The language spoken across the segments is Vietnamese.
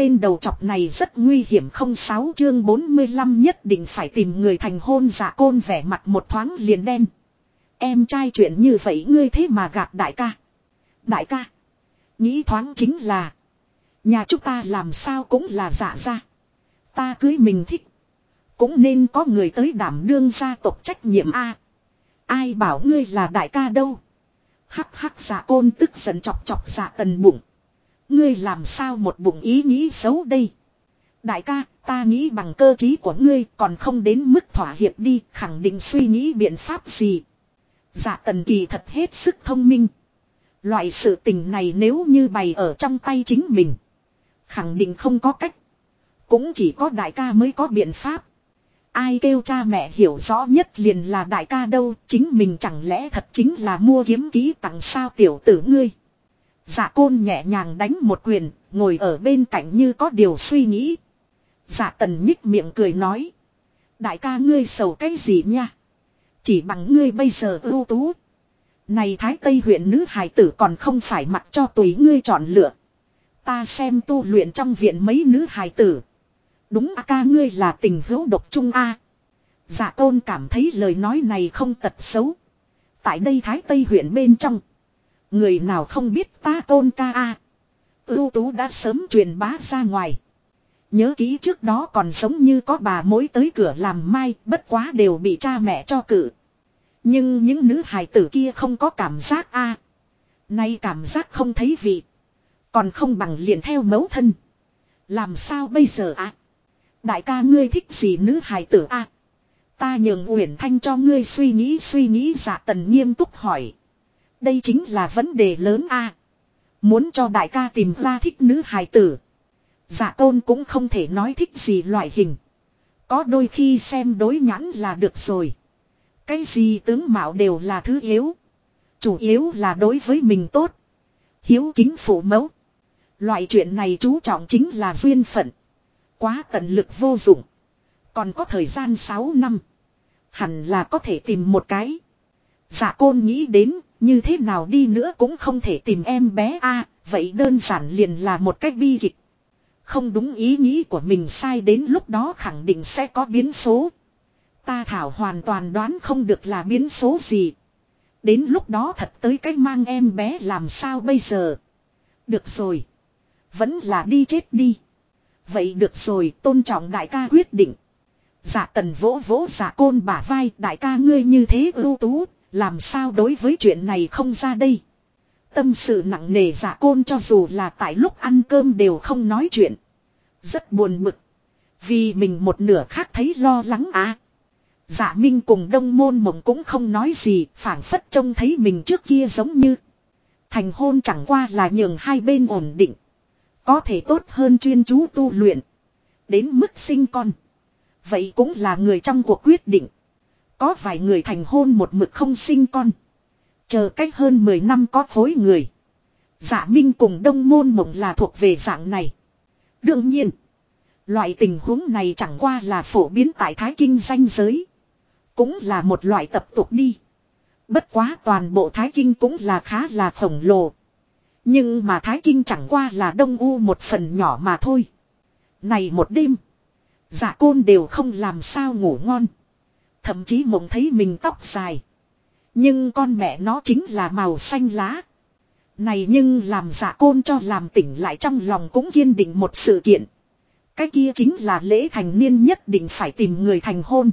tên đầu chọc này rất nguy hiểm không sáu chương 45 nhất định phải tìm người thành hôn giả côn vẻ mặt một thoáng liền đen. Em trai chuyện như vậy ngươi thế mà gạt đại ca. Đại ca. Nghĩ thoáng chính là. Nhà chúng ta làm sao cũng là giả ra. Ta cưới mình thích. Cũng nên có người tới đảm đương gia tộc trách nhiệm A. Ai bảo ngươi là đại ca đâu. Hắc hắc giả côn tức giận chọc chọc giả tần bụng. Ngươi làm sao một bụng ý nghĩ xấu đây. Đại ca, ta nghĩ bằng cơ trí của ngươi còn không đến mức thỏa hiệp đi, khẳng định suy nghĩ biện pháp gì. Dạ tần kỳ thật hết sức thông minh. Loại sự tình này nếu như bày ở trong tay chính mình. Khẳng định không có cách. Cũng chỉ có đại ca mới có biện pháp. Ai kêu cha mẹ hiểu rõ nhất liền là đại ca đâu, chính mình chẳng lẽ thật chính là mua kiếm ký tặng sao tiểu tử ngươi. Dạ côn nhẹ nhàng đánh một quyền, ngồi ở bên cạnh như có điều suy nghĩ. Dạ tần nhích miệng cười nói. Đại ca ngươi sầu cái gì nha? Chỉ bằng ngươi bây giờ ưu tú. Này thái tây huyện nữ hài tử còn không phải mặc cho tùy ngươi chọn lựa. Ta xem tu luyện trong viện mấy nữ hài tử. Đúng a ca ngươi là tình hữu độc trung a. Dạ tôn cảm thấy lời nói này không tật xấu. Tại đây thái tây huyện bên trong. Người nào không biết ta tôn ca a. Ưu tú đã sớm truyền bá ra ngoài. Nhớ ký trước đó còn sống như có bà mối tới cửa làm mai, bất quá đều bị cha mẹ cho cự. Nhưng những nữ hài tử kia không có cảm giác a. Nay cảm giác không thấy vị. Còn không bằng liền theo mẫu thân. Làm sao bây giờ ạ? Đại ca ngươi thích gì nữ hài tử a? Ta nhường Uyển Thanh cho ngươi suy nghĩ suy nghĩ giả tần nghiêm túc hỏi. Đây chính là vấn đề lớn a. Muốn cho đại ca tìm ra thích nữ hài tử. Dạ tôn cũng không thể nói thích gì loại hình. Có đôi khi xem đối nhãn là được rồi. Cái gì tướng mạo đều là thứ yếu. Chủ yếu là đối với mình tốt. Hiếu kính phụ mẫu. Loại chuyện này chú trọng chính là duyên phận. Quá tận lực vô dụng. Còn có thời gian 6 năm. Hẳn là có thể tìm một cái. Dạ côn nghĩ đến, như thế nào đi nữa cũng không thể tìm em bé a, vậy đơn giản liền là một cách bi kịch. Không đúng ý nghĩ của mình sai đến lúc đó khẳng định sẽ có biến số. Ta thảo hoàn toàn đoán không được là biến số gì. Đến lúc đó thật tới cách mang em bé làm sao bây giờ. Được rồi. Vẫn là đi chết đi. Vậy được rồi, tôn trọng đại ca quyết định. Dạ tần vỗ vỗ dạ côn bả vai, đại ca ngươi như thế ưu tú. Làm sao đối với chuyện này không ra đây. Tâm sự nặng nề giả côn cho dù là tại lúc ăn cơm đều không nói chuyện. Rất buồn bực. Vì mình một nửa khác thấy lo lắng à. Dạ Minh cùng đông môn mộng cũng không nói gì, phảng phất trông thấy mình trước kia giống như. Thành hôn chẳng qua là nhường hai bên ổn định. Có thể tốt hơn chuyên chú tu luyện. Đến mức sinh con. Vậy cũng là người trong cuộc quyết định. Có vài người thành hôn một mực không sinh con. Chờ cách hơn 10 năm có phối người. Dạ Minh cùng đông môn mộng là thuộc về dạng này. Đương nhiên. Loại tình huống này chẳng qua là phổ biến tại Thái Kinh danh giới. Cũng là một loại tập tục đi. Bất quá toàn bộ Thái Kinh cũng là khá là khổng lồ. Nhưng mà Thái Kinh chẳng qua là đông u một phần nhỏ mà thôi. Này một đêm. Giả côn đều không làm sao ngủ ngon. Thậm chí mộng thấy mình tóc dài. Nhưng con mẹ nó chính là màu xanh lá. Này nhưng làm giả côn cho làm tỉnh lại trong lòng cũng kiên định một sự kiện. Cái kia chính là lễ thành niên nhất định phải tìm người thành hôn.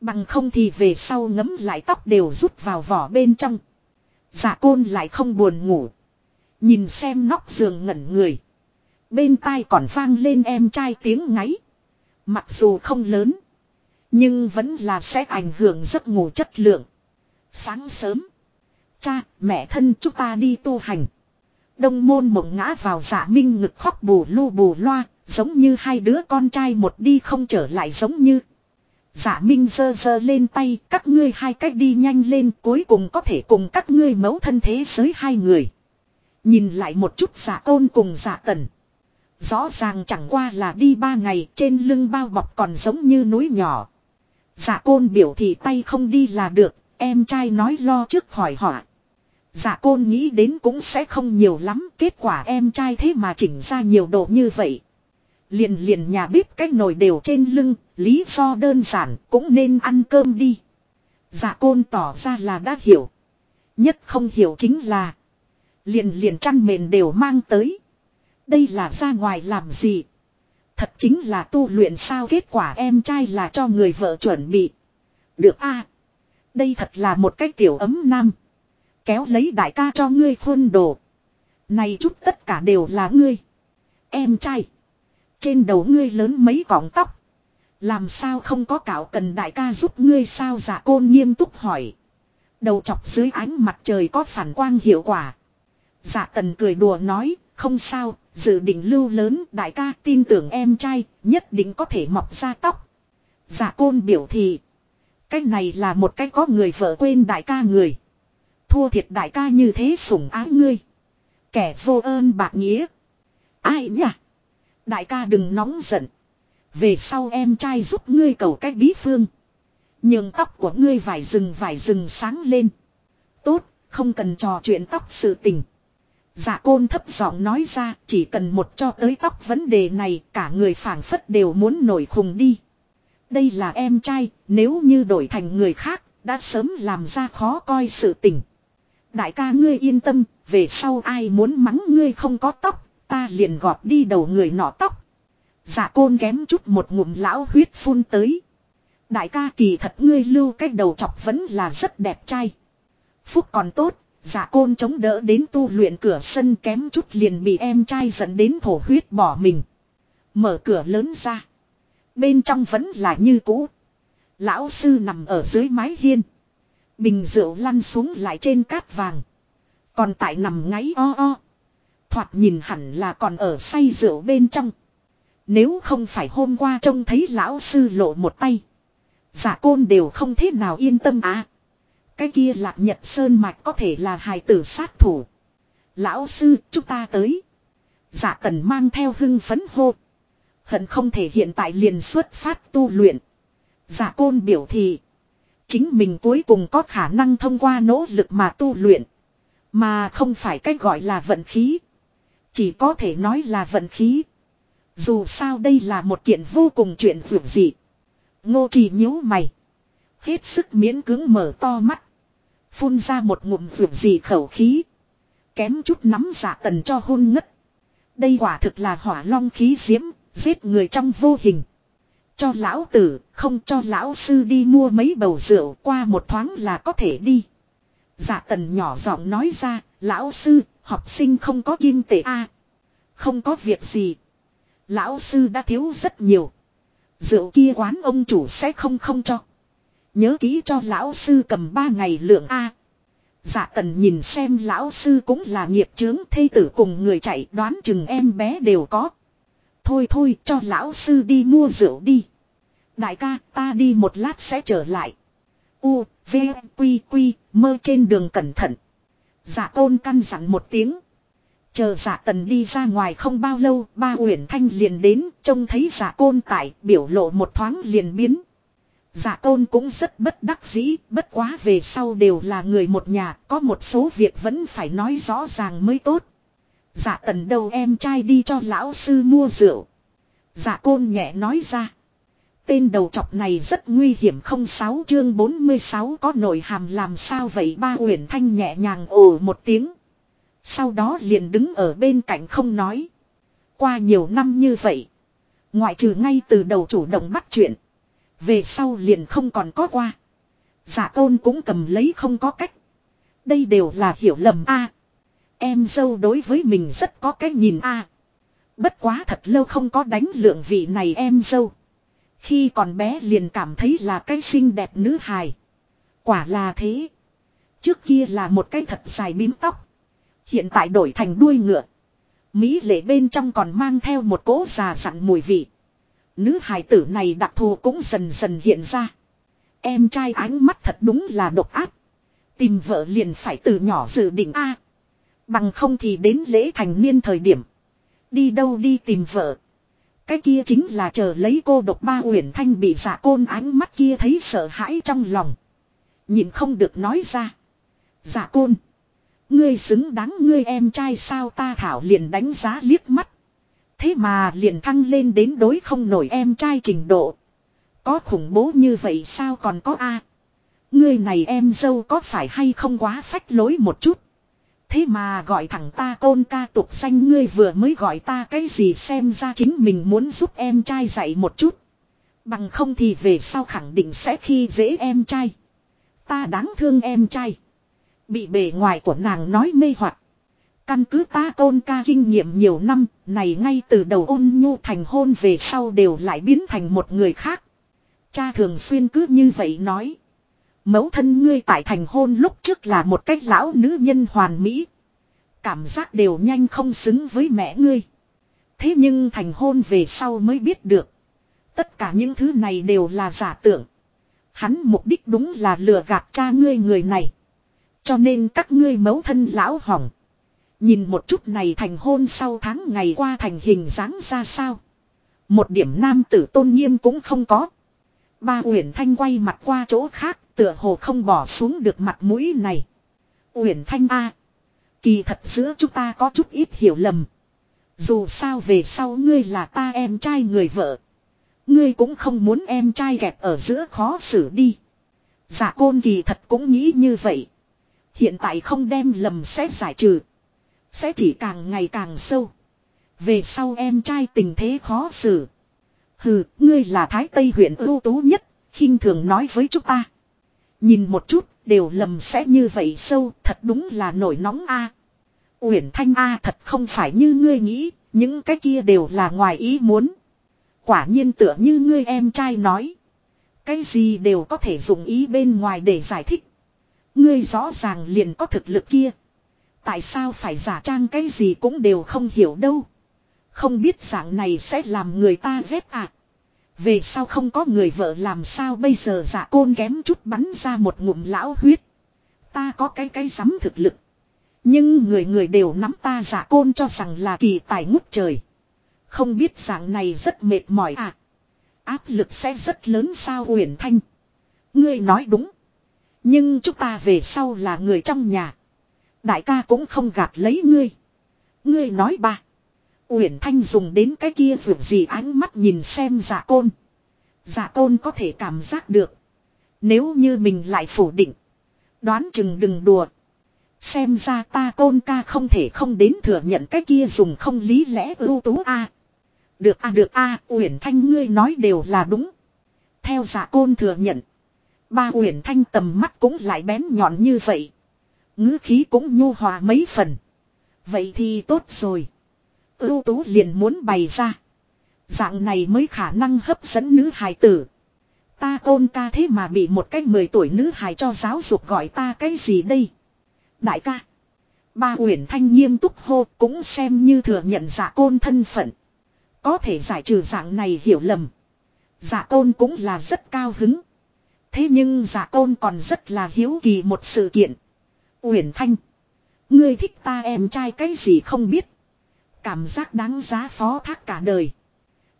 Bằng không thì về sau ngấm lại tóc đều rút vào vỏ bên trong. Giả côn lại không buồn ngủ. Nhìn xem nóc giường ngẩn người. Bên tai còn vang lên em trai tiếng ngáy. Mặc dù không lớn. Nhưng vẫn là sẽ ảnh hưởng giấc ngủ chất lượng. Sáng sớm. Cha, mẹ thân chúng ta đi tu hành. Đông môn mộng ngã vào giả minh ngực khóc bù lu bù loa. Giống như hai đứa con trai một đi không trở lại giống như. giả Minh giơ giơ lên tay, các ngươi hai cách đi nhanh lên, cuối cùng có thể cùng các ngươi mấu thân thế giới hai người. Nhìn lại một chút dạ giả tôn cùng giả tần. Rõ ràng chẳng qua là đi ba ngày trên lưng bao bọc còn giống như núi nhỏ. Giả côn biểu thị tay không đi là được, em trai nói lo trước khỏi họa. Giả dạ côn nghĩ đến cũng sẽ không nhiều lắm, kết quả em trai thế mà chỉnh ra nhiều độ như vậy. Liền liền nhà bếp cái nồi đều trên lưng, lý do đơn giản cũng nên ăn cơm đi. Dạ côn tỏ ra là đã hiểu. Nhất không hiểu chính là. Liền liền chăn mền đều mang tới. Đây là ra ngoài làm gì? Thật chính là tu luyện sao kết quả em trai là cho người vợ chuẩn bị. Được a Đây thật là một cái tiểu ấm nam. Kéo lấy đại ca cho ngươi khuôn đồ. Này chút tất cả đều là ngươi. Em trai. Trên đầu ngươi lớn mấy cọng tóc. Làm sao không có cạo cần đại ca giúp ngươi sao giả dạ côn nghiêm túc hỏi. Đầu chọc dưới ánh mặt trời có phản quang hiệu quả. Giả dạ tần cười đùa nói, không sao, dự định lưu lớn đại ca tin tưởng em trai, nhất định có thể mọc ra tóc. Giả côn biểu thị. Cái này là một cái có người vợ quên đại ca người. Thua thiệt đại ca như thế sủng ái ngươi. Kẻ vô ơn bạc nghĩa. Ai nhỉ? Đại ca đừng nóng giận. Về sau em trai giúp ngươi cầu cách bí phương. Nhưng tóc của ngươi vải rừng vải rừng sáng lên. Tốt, không cần trò chuyện tóc sự tình. Dạ côn thấp giọng nói ra chỉ cần một cho tới tóc vấn đề này cả người phảng phất đều muốn nổi khùng đi. Đây là em trai, nếu như đổi thành người khác, đã sớm làm ra khó coi sự tình. Đại ca ngươi yên tâm, về sau ai muốn mắng ngươi không có tóc, ta liền gọt đi đầu người nọ tóc. Dạ côn kém chút một ngụm lão huyết phun tới. Đại ca kỳ thật ngươi lưu cái đầu chọc vẫn là rất đẹp trai. Phúc còn tốt, dạ côn chống đỡ đến tu luyện cửa sân kém chút liền bị em trai dẫn đến thổ huyết bỏ mình. Mở cửa lớn ra. Bên trong vẫn là như cũ. Lão sư nằm ở dưới mái hiên. Bình rượu lăn xuống lại trên cát vàng. Còn tại nằm ngáy o o. Thoạt nhìn hẳn là còn ở say rượu bên trong. Nếu không phải hôm qua trông thấy lão sư lộ một tay. Giả côn đều không thế nào yên tâm à. Cái kia lạc nhật sơn mạch có thể là hài tử sát thủ. Lão sư, chúng ta tới. Giả tần mang theo hưng phấn hô. Hận không thể hiện tại liền xuất phát tu luyện. Giả côn biểu thị. Chính mình cuối cùng có khả năng thông qua nỗ lực mà tu luyện. Mà không phải cách gọi là vận khí. Chỉ có thể nói là vận khí. Dù sao đây là một kiện vô cùng chuyện vượt dị. Ngô trì nhíu mày. Hết sức miễn cứng mở to mắt. Phun ra một ngụm vượt dị khẩu khí. Kém chút nắm giả tần cho hôn ngất. Đây quả thực là hỏa long khí diễm, giết người trong vô hình. Cho lão tử, không cho lão sư đi mua mấy bầu rượu qua một thoáng là có thể đi. giả tần nhỏ giọng nói ra, lão sư, học sinh không có kim tệ a Không có việc gì. Lão sư đã thiếu rất nhiều. Rượu kia quán ông chủ sẽ không không cho. Nhớ kỹ cho lão sư cầm ba ngày lượng A. Dạ tần nhìn xem lão sư cũng là nghiệp chướng thây tử cùng người chạy đoán chừng em bé đều có. Thôi thôi cho lão sư đi mua rượu đi. Đại ca ta đi một lát sẽ trở lại. U, V, Quy, Quy, mơ trên đường cẩn thận. Dạ tôn căn dặn một tiếng. Chờ giả tần đi ra ngoài không bao lâu, ba uyển thanh liền đến, trông thấy giả côn tại, biểu lộ một thoáng liền biến dạ tôn cũng rất bất đắc dĩ, bất quá về sau đều là người một nhà, có một số việc vẫn phải nói rõ ràng mới tốt. dạ tần đâu em trai đi cho lão sư mua rượu. dạ côn nhẹ nói ra. Tên đầu chọc này rất nguy hiểm không sáu chương 46 có nội hàm làm sao vậy ba uyển thanh nhẹ nhàng ồ một tiếng. Sau đó liền đứng ở bên cạnh không nói. Qua nhiều năm như vậy. Ngoại trừ ngay từ đầu chủ động bắt chuyện. Về sau liền không còn có qua. Giả tôn cũng cầm lấy không có cách. Đây đều là hiểu lầm a. em dâu đối với mình rất có cái nhìn a. Bất quá thật lâu không có đánh lượng vị này em dâu. Khi còn bé liền cảm thấy là cái xinh đẹp nữ hài. Quả là thế. Trước kia là một cái thật dài bím tóc. Hiện tại đổi thành đuôi ngựa. Mỹ lệ bên trong còn mang theo một cỗ già dặn mùi vị. Nữ hài tử này đặc thù cũng dần dần hiện ra. Em trai ánh mắt thật đúng là độc ác. Tìm vợ liền phải từ nhỏ dự định A. Bằng không thì đến lễ thành niên thời điểm. Đi đâu đi tìm vợ. Cái kia chính là chờ lấy cô độc ba uyển thanh bị giả côn ánh mắt kia thấy sợ hãi trong lòng. Nhìn không được nói ra. Giả côn. Ngươi xứng đáng ngươi em trai sao ta thảo liền đánh giá liếc mắt. Thế mà liền thăng lên đến đối không nổi em trai trình độ. Có khủng bố như vậy sao còn có a người này em dâu có phải hay không quá phách lối một chút. Thế mà gọi thẳng ta côn ca tục xanh ngươi vừa mới gọi ta cái gì xem ra chính mình muốn giúp em trai dạy một chút. Bằng không thì về sau khẳng định sẽ khi dễ em trai. Ta đáng thương em trai. Bị bề ngoài của nàng nói mê hoặc Căn cứ ta tôn ca kinh nghiệm nhiều năm, này ngay từ đầu ôn nhu thành hôn về sau đều lại biến thành một người khác. Cha thường xuyên cứ như vậy nói. Mẫu thân ngươi tại thành hôn lúc trước là một cách lão nữ nhân hoàn mỹ. Cảm giác đều nhanh không xứng với mẹ ngươi. Thế nhưng thành hôn về sau mới biết được. Tất cả những thứ này đều là giả tưởng. Hắn mục đích đúng là lừa gạt cha ngươi người này. Cho nên các ngươi mẫu thân lão hỏng. Nhìn một chút này thành hôn sau tháng ngày qua thành hình dáng ra sao. Một điểm nam tử tôn nghiêm cũng không có. Ba Uyển Thanh quay mặt qua chỗ khác, tựa hồ không bỏ xuống được mặt mũi này. Uyển Thanh A. Kỳ thật giữa chúng ta có chút ít hiểu lầm. Dù sao về sau ngươi là ta em trai người vợ. Ngươi cũng không muốn em trai kẹp ở giữa khó xử đi. Dạ côn kỳ thật cũng nghĩ như vậy. Hiện tại không đem lầm sẽ giải trừ. Sẽ chỉ càng ngày càng sâu. Về sau em trai tình thế khó xử. Hừ, ngươi là Thái Tây huyện ưu tú nhất, khinh thường nói với chúng ta. Nhìn một chút, đều lầm sẽ như vậy sâu, thật đúng là nổi nóng a. Uyển Thanh a thật không phải như ngươi nghĩ, những cái kia đều là ngoài ý muốn. Quả nhiên tựa như ngươi em trai nói. Cái gì đều có thể dùng ý bên ngoài để giải thích. Ngươi rõ ràng liền có thực lực kia. Tại sao phải giả trang cái gì cũng đều không hiểu đâu. Không biết dạng này sẽ làm người ta ghét à. Về sao không có người vợ làm sao bây giờ giả côn kém chút bắn ra một ngụm lão huyết. Ta có cái cái sắm thực lực. Nhưng người người đều nắm ta giả côn cho rằng là kỳ tài ngút trời. Không biết dạng này rất mệt mỏi à. Áp lực sẽ rất lớn sao Uyển Thanh. Ngươi nói đúng. Nhưng chúng ta về sau là người trong nhà. Đại ca cũng không gạt lấy ngươi. Ngươi nói ba. Uyển Thanh dùng đến cái kia vượt gì ánh mắt nhìn xem giả côn. Giả côn có thể cảm giác được. Nếu như mình lại phủ định. Đoán chừng đừng đùa. Xem ra ta côn ca không thể không đến thừa nhận cái kia dùng không lý lẽ ưu tú a. Được a được a, Uyển Thanh ngươi nói đều là đúng. Theo giả côn thừa nhận. Ba Uyển Thanh tầm mắt cũng lại bén nhọn như vậy ngữ khí cũng nhu hòa mấy phần. Vậy thì tốt rồi. Ưu tú liền muốn bày ra. Dạng này mới khả năng hấp dẫn nữ hài tử. Ta ôn ca thế mà bị một cái 10 tuổi nữ hài cho giáo dục gọi ta cái gì đây? Đại ca. Ba Uyển Thanh nghiêm túc hô cũng xem như thừa nhận giả côn thân phận. Có thể giải trừ dạng này hiểu lầm. Giả côn cũng là rất cao hứng. Thế nhưng giả côn còn rất là hiếu kỳ một sự kiện. Uyển Thanh. Ngươi thích ta em trai cái gì không biết. Cảm giác đáng giá phó thác cả đời.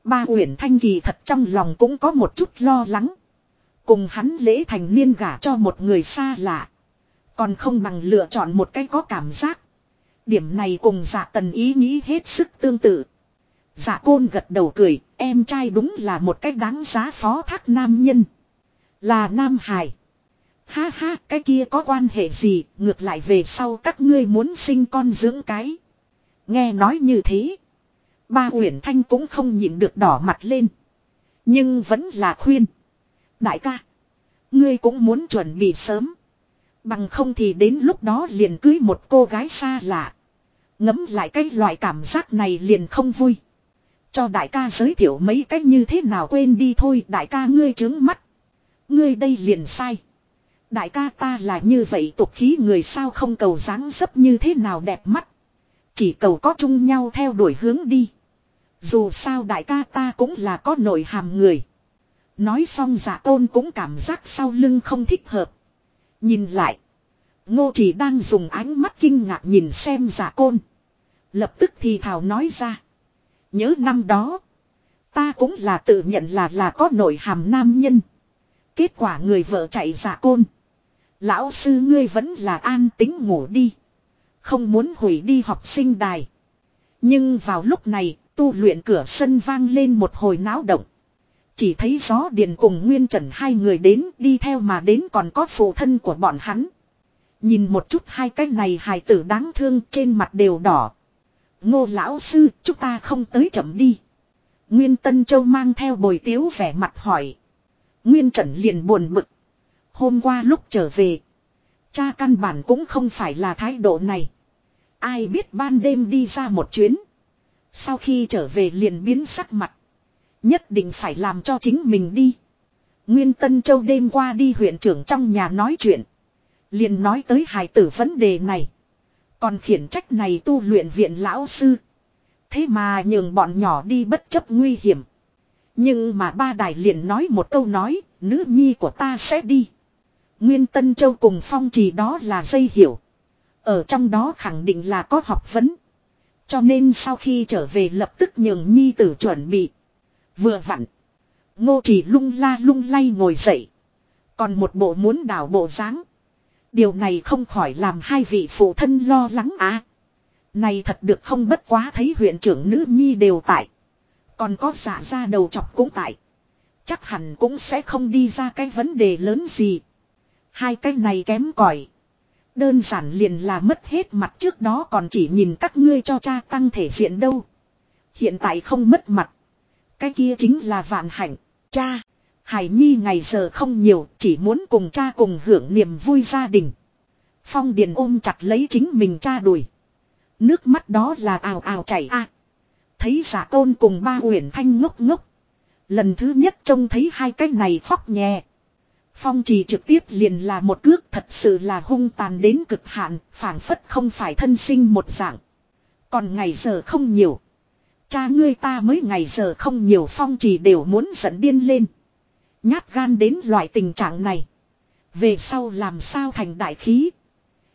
Ba Uyển Thanh kỳ thật trong lòng cũng có một chút lo lắng. Cùng hắn lễ thành niên gả cho một người xa lạ. Còn không bằng lựa chọn một cái có cảm giác. Điểm này cùng dạ tần ý nghĩ hết sức tương tự. Dạ côn gật đầu cười, em trai đúng là một cách đáng giá phó thác nam nhân. Là nam hải. Ha ha, cái kia có quan hệ gì, ngược lại về sau các ngươi muốn sinh con dưỡng cái. Nghe nói như thế. Ba Uyển Thanh cũng không nhịn được đỏ mặt lên. Nhưng vẫn là khuyên. Đại ca. Ngươi cũng muốn chuẩn bị sớm. Bằng không thì đến lúc đó liền cưới một cô gái xa lạ. Ngấm lại cái loại cảm giác này liền không vui. Cho đại ca giới thiệu mấy cách như thế nào quên đi thôi đại ca ngươi trướng mắt. Ngươi đây liền sai. Đại ca ta là như vậy tục khí người sao không cầu dáng dấp như thế nào đẹp mắt. Chỉ cầu có chung nhau theo đuổi hướng đi. Dù sao đại ca ta cũng là có nội hàm người. Nói xong giả tôn cũng cảm giác sau lưng không thích hợp. Nhìn lại. Ngô chỉ đang dùng ánh mắt kinh ngạc nhìn xem dạ giả côn. Lập tức thì thảo nói ra. Nhớ năm đó. Ta cũng là tự nhận là là có nội hàm nam nhân. Kết quả người vợ chạy dạ giả côn. Lão sư ngươi vẫn là an tính ngủ đi. Không muốn hủy đi học sinh đài. Nhưng vào lúc này, Tu luyện cửa sân vang lên một hồi náo động. Chỉ thấy gió điện cùng Nguyên Trần hai người đến đi theo mà đến còn có phụ thân của bọn hắn. Nhìn một chút hai cái này hài tử đáng thương trên mặt đều đỏ. Ngô lão sư, chúng ta không tới chậm đi. Nguyên Tân Châu mang theo bồi tiếu vẻ mặt hỏi. Nguyên Trần liền buồn bực. Hôm qua lúc trở về. Cha căn bản cũng không phải là thái độ này. Ai biết ban đêm đi ra một chuyến. Sau khi trở về liền biến sắc mặt. Nhất định phải làm cho chính mình đi. Nguyên Tân Châu đêm qua đi huyện trưởng trong nhà nói chuyện. Liền nói tới hài tử vấn đề này. Còn khiển trách này tu luyện viện lão sư. Thế mà nhường bọn nhỏ đi bất chấp nguy hiểm. Nhưng mà ba đài liền nói một câu nói, nữ nhi của ta sẽ đi. Nguyên Tân Châu cùng phong trì đó là dây hiểu. Ở trong đó khẳng định là có học vấn. Cho nên sau khi trở về lập tức nhường nhi tử chuẩn bị. Vừa vặn. Ngô chỉ lung la lung lay ngồi dậy. Còn một bộ muốn đảo bộ dáng Điều này không khỏi làm hai vị phụ thân lo lắng à. Này thật được không bất quá thấy huyện trưởng nữ nhi đều tại. Còn có giả ra đầu chọc cũng tại. Chắc hẳn cũng sẽ không đi ra cái vấn đề lớn gì. Hai cái này kém cỏi Đơn giản liền là mất hết mặt trước đó còn chỉ nhìn các ngươi cho cha tăng thể diện đâu. Hiện tại không mất mặt. Cái kia chính là vạn hạnh. Cha, Hải Nhi ngày giờ không nhiều, chỉ muốn cùng cha cùng hưởng niềm vui gia đình. Phong Điền ôm chặt lấy chính mình cha đùi. Nước mắt đó là ào ào chảy a. Thấy giả tôn cùng ba huyền thanh ngốc ngốc. Lần thứ nhất trông thấy hai cái này khóc nhẹ. Phong trì trực tiếp liền là một cước thật sự là hung tàn đến cực hạn, phảng phất không phải thân sinh một dạng. Còn ngày giờ không nhiều. Cha ngươi ta mới ngày giờ không nhiều phong trì đều muốn giận điên lên. Nhát gan đến loại tình trạng này. Về sau làm sao thành đại khí.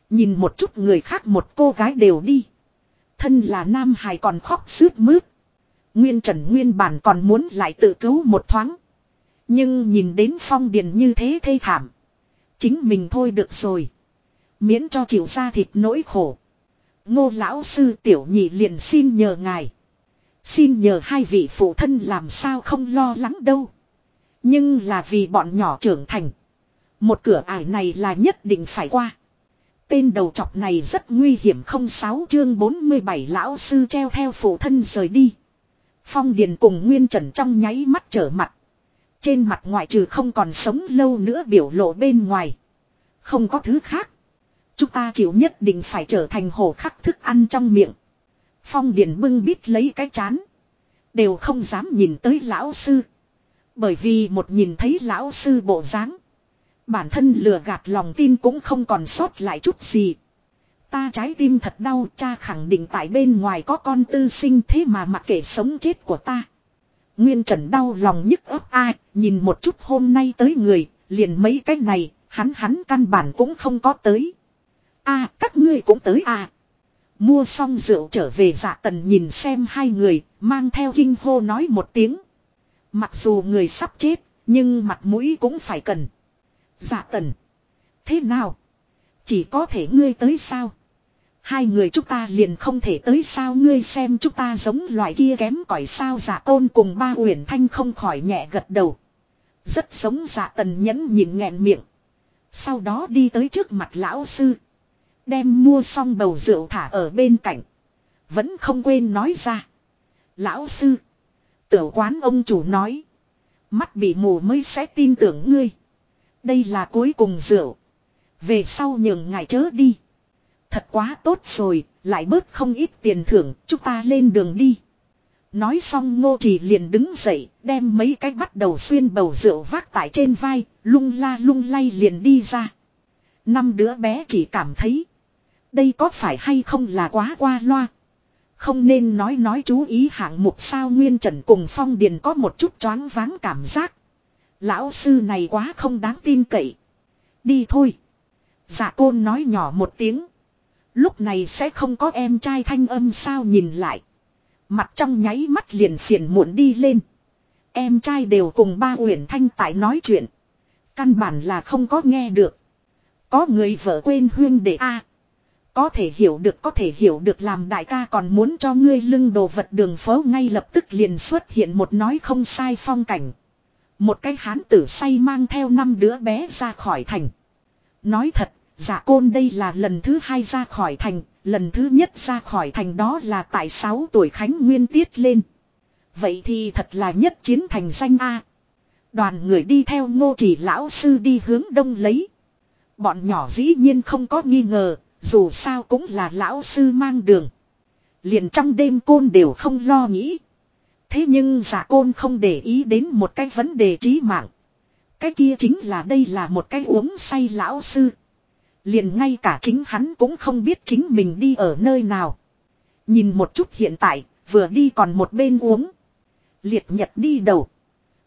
Nhìn một chút người khác một cô gái đều đi. Thân là nam hài còn khóc sướt mướt. Nguyên Trần Nguyên bản còn muốn lại tự cứu một thoáng. Nhưng nhìn đến phong điền như thế thê thảm. Chính mình thôi được rồi. Miễn cho chịu ra thịt nỗi khổ. Ngô lão sư tiểu nhị liền xin nhờ ngài. Xin nhờ hai vị phụ thân làm sao không lo lắng đâu. Nhưng là vì bọn nhỏ trưởng thành. Một cửa ải này là nhất định phải qua. Tên đầu chọc này rất nguy hiểm không sáu chương 47 lão sư treo theo phụ thân rời đi. Phong Điền cùng Nguyên Trần trong nháy mắt trở mặt. Trên mặt ngoại trừ không còn sống lâu nữa biểu lộ bên ngoài. Không có thứ khác. Chúng ta chịu nhất định phải trở thành hồ khắc thức ăn trong miệng. Phong Điền bưng bít lấy cái chán. Đều không dám nhìn tới lão sư. Bởi vì một nhìn thấy lão sư bộ dáng, Bản thân lừa gạt lòng tin cũng không còn sót lại chút gì. Ta trái tim thật đau, cha khẳng định tại bên ngoài có con tư sinh thế mà mặc kệ sống chết của ta. Nguyên Trần đau lòng nhức ấp ai, nhìn một chút hôm nay tới người, liền mấy cái này, hắn hắn căn bản cũng không có tới. a các ngươi cũng tới à. Mua xong rượu trở về dạ tần nhìn xem hai người, mang theo kinh hô nói một tiếng. Mặc dù người sắp chết, nhưng mặt mũi cũng phải cần. Dạ tần. Thế nào? Chỉ có thể ngươi tới sao? Hai người chúng ta liền không thể tới sao ngươi xem chúng ta giống loại kia kém cỏi sao giả côn cùng ba uyển thanh không khỏi nhẹ gật đầu. Rất giống giả tần nhẫn nhịn nghẹn miệng. Sau đó đi tới trước mặt lão sư. Đem mua xong bầu rượu thả ở bên cạnh. Vẫn không quên nói ra. Lão sư. Tiểu quán ông chủ nói. Mắt bị mù mới sẽ tin tưởng ngươi. Đây là cuối cùng rượu. Về sau nhường ngài chớ đi. Thật quá tốt rồi, lại bớt không ít tiền thưởng, chúng ta lên đường đi. Nói xong ngô trì liền đứng dậy, đem mấy cái bắt đầu xuyên bầu rượu vác tại trên vai, lung la lung lay liền đi ra. Năm đứa bé chỉ cảm thấy. Đây có phải hay không là quá qua loa. Không nên nói nói chú ý hạng mục sao Nguyên Trần cùng Phong Điền có một chút choáng váng cảm giác. Lão sư này quá không đáng tin cậy. Đi thôi. Dạ côn nói nhỏ một tiếng. Lúc này sẽ không có em trai thanh âm sao nhìn lại. Mặt trong nháy mắt liền phiền muộn đi lên. Em trai đều cùng ba uyển thanh tại nói chuyện. Căn bản là không có nghe được. Có người vợ quên huyên để a Có thể hiểu được có thể hiểu được làm đại ca còn muốn cho ngươi lưng đồ vật đường phố ngay lập tức liền xuất hiện một nói không sai phong cảnh. Một cái hán tử say mang theo năm đứa bé ra khỏi thành. Nói thật, giả côn đây là lần thứ hai ra khỏi thành, lần thứ nhất ra khỏi thành đó là tại 6 tuổi Khánh Nguyên tiết lên. Vậy thì thật là nhất chiến thành danh A. Đoàn người đi theo ngô chỉ lão sư đi hướng đông lấy. Bọn nhỏ dĩ nhiên không có nghi ngờ, dù sao cũng là lão sư mang đường. Liền trong đêm côn đều không lo nghĩ. Thế nhưng giả côn không để ý đến một cái vấn đề trí mạng. Cái kia chính là đây là một cái uống say lão sư. Liền ngay cả chính hắn cũng không biết chính mình đi ở nơi nào. Nhìn một chút hiện tại, vừa đi còn một bên uống. Liệt nhật đi đầu.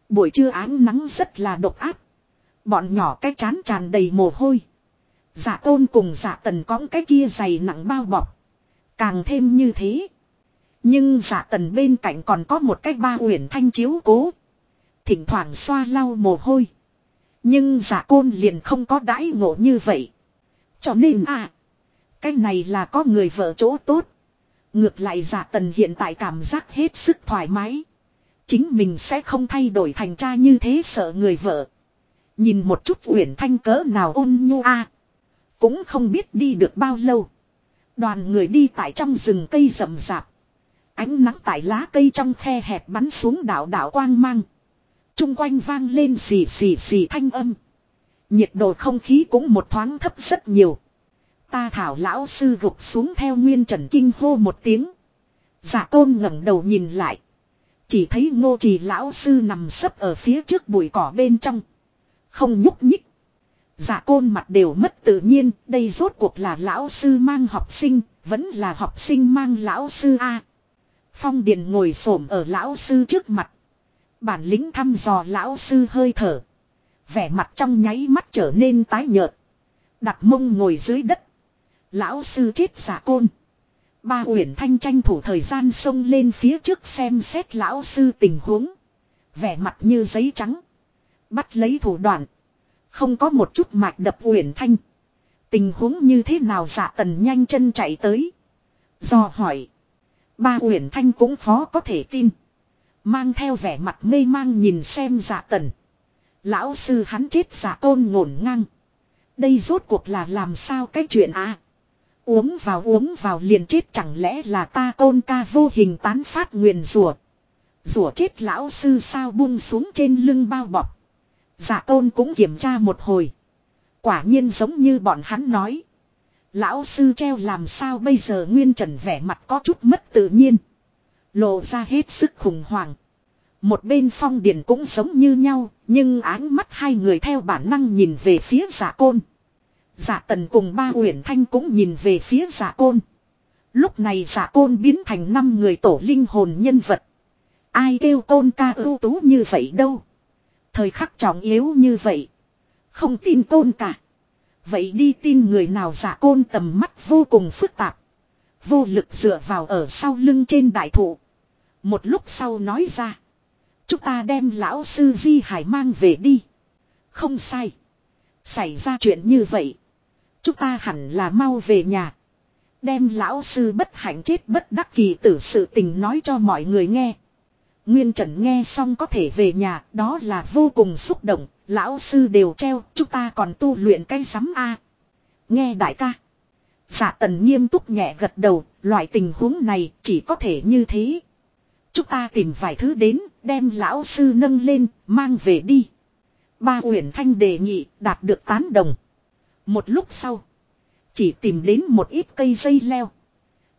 Buổi trưa ánh nắng rất là độc áp. Bọn nhỏ cái chán tràn đầy mồ hôi. Giả tôn cùng giả tần cõng cái kia dày nặng bao bọc. Càng thêm như thế. Nhưng giả tần bên cạnh còn có một cái ba uyển thanh chiếu cố. Thỉnh thoảng xoa lau mồ hôi. Nhưng giả côn liền không có đãi ngộ như vậy. Cho nên à. Cái này là có người vợ chỗ tốt. Ngược lại giả tần hiện tại cảm giác hết sức thoải mái. Chính mình sẽ không thay đổi thành cha như thế sợ người vợ. Nhìn một chút uyển thanh cỡ nào ôn nhu a Cũng không biết đi được bao lâu. Đoàn người đi tại trong rừng cây rậm rạp. Ánh nắng tại lá cây trong khe hẹp bắn xuống đảo đảo quang mang. Trung quanh vang lên xì xì xì thanh âm. Nhiệt độ không khí cũng một thoáng thấp rất nhiều. Ta thảo lão sư gục xuống theo nguyên trần kinh hô một tiếng. Giả tôn ngẩng đầu nhìn lại. Chỉ thấy ngô trì lão sư nằm sấp ở phía trước bụi cỏ bên trong. Không nhúc nhích. Giả côn mặt đều mất tự nhiên, đây rốt cuộc là lão sư mang học sinh, vẫn là học sinh mang lão sư A. Phong Điền ngồi xổm ở lão sư trước mặt. Bản lĩnh thăm dò lão sư hơi thở. Vẻ mặt trong nháy mắt trở nên tái nhợt. Đặt mông ngồi dưới đất. Lão sư chết giả côn. Ba Uyển Thanh tranh thủ thời gian xông lên phía trước xem xét lão sư tình huống. Vẻ mặt như giấy trắng. Bắt lấy thủ đoạn. Không có một chút mạch đập Uyển Thanh. Tình huống như thế nào dạ tần nhanh chân chạy tới. Do hỏi. Ba Uyển Thanh cũng khó có thể tin. Mang theo vẻ mặt mê mang nhìn xem dạ tần. Lão sư hắn chết giả côn ngổn ngang. Đây rốt cuộc là làm sao cái chuyện à. Uống vào uống vào liền chết chẳng lẽ là ta tôn ca vô hình tán phát nguyền rủa Rủa chết lão sư sao buông xuống trên lưng bao bọc. Giả côn cũng kiểm tra một hồi. Quả nhiên giống như bọn hắn nói. Lão sư treo làm sao bây giờ nguyên trần vẻ mặt có chút mất tự nhiên. Lộ ra hết sức khủng hoảng. Một bên phong điền cũng giống như nhau, nhưng ánh mắt hai người theo bản năng nhìn về phía giả côn. Giả tần cùng ba uyển thanh cũng nhìn về phía giả côn. Lúc này giả côn biến thành năm người tổ linh hồn nhân vật. Ai kêu côn ca ưu tú như vậy đâu. Thời khắc trọng yếu như vậy. Không tin côn cả. Vậy đi tin người nào giả côn tầm mắt vô cùng phức tạp. Vô lực dựa vào ở sau lưng trên đại thụ. Một lúc sau nói ra. Chúng ta đem lão sư Di Hải mang về đi. Không sai. Xảy ra chuyện như vậy. Chúng ta hẳn là mau về nhà. Đem lão sư bất hạnh chết bất đắc kỳ tử sự tình nói cho mọi người nghe. Nguyên Trần nghe xong có thể về nhà, đó là vô cùng xúc động, lão sư đều treo, chúng ta còn tu luyện cái sắm A. Nghe đại ca. Giả tần nghiêm túc nhẹ gật đầu, loại tình huống này chỉ có thể như thế. Chúng ta tìm vài thứ đến, đem lão sư nâng lên, mang về đi. Ba Uyển Thanh đề nghị, đạt được tán đồng. Một lúc sau, chỉ tìm đến một ít cây dây leo.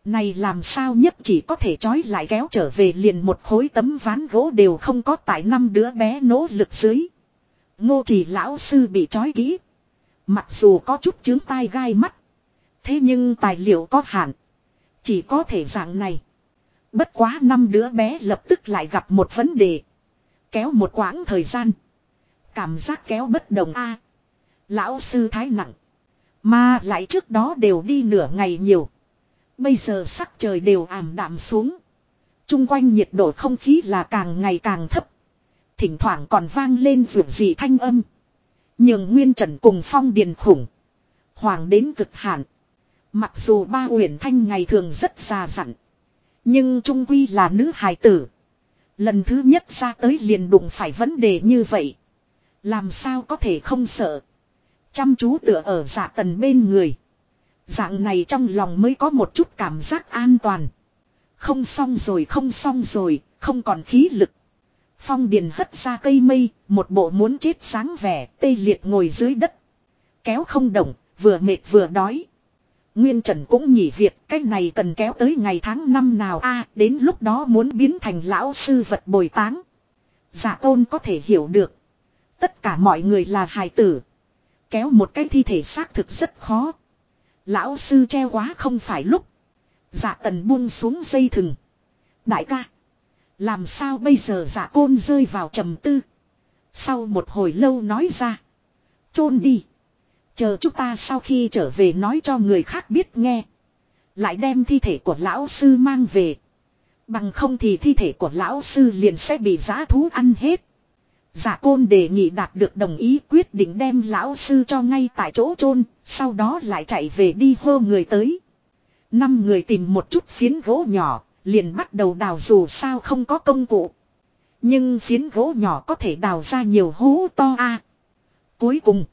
Này làm sao nhất chỉ có thể trói lại kéo trở về liền một khối tấm ván gỗ đều không có tại năm đứa bé nỗ lực dưới. Ngô chỉ lão sư bị trói kỹ. Mặc dù có chút chứng tai gai mắt. Thế nhưng tài liệu có hạn. Chỉ có thể dạng này. Bất quá năm đứa bé lập tức lại gặp một vấn đề. Kéo một quãng thời gian. Cảm giác kéo bất đồng a Lão sư thái nặng. Mà lại trước đó đều đi nửa ngày nhiều. Bây giờ sắc trời đều ảm đạm xuống. Trung quanh nhiệt độ không khí là càng ngày càng thấp. Thỉnh thoảng còn vang lên vượt gì thanh âm. Nhường Nguyên Trần cùng Phong Điền khủng. Hoàng đến cực hạn. Mặc dù ba Uyển Thanh ngày thường rất già dặn. Nhưng trung quy là nữ hài tử. Lần thứ nhất ra tới liền đụng phải vấn đề như vậy. Làm sao có thể không sợ. Chăm chú tựa ở dạ tần bên người. Dạng này trong lòng mới có một chút cảm giác an toàn. Không xong rồi không xong rồi, không còn khí lực. Phong điền hất ra cây mây, một bộ muốn chết sáng vẻ, tê liệt ngồi dưới đất. Kéo không động, vừa mệt vừa đói. Nguyên Trần cũng nghỉ việc, cái này cần kéo tới ngày tháng năm nào a đến lúc đó muốn biến thành lão sư vật bồi táng. Giả tôn có thể hiểu được. Tất cả mọi người là hài tử. Kéo một cái thi thể xác thực rất khó. Lão sư treo quá không phải lúc. Giả tần buông xuống dây thừng. Đại ca. Làm sao bây giờ dạ giả côn rơi vào trầm tư. Sau một hồi lâu nói ra. chôn đi. Chờ chúng ta sau khi trở về nói cho người khác biết nghe. Lại đem thi thể của lão sư mang về. Bằng không thì thi thể của lão sư liền sẽ bị giá thú ăn hết. Giả côn đề nghị đạt được đồng ý quyết định đem lão sư cho ngay tại chỗ chôn sau đó lại chạy về đi hô người tới. Năm người tìm một chút phiến gỗ nhỏ, liền bắt đầu đào dù sao không có công cụ. Nhưng phiến gỗ nhỏ có thể đào ra nhiều hố to a. Cuối cùng,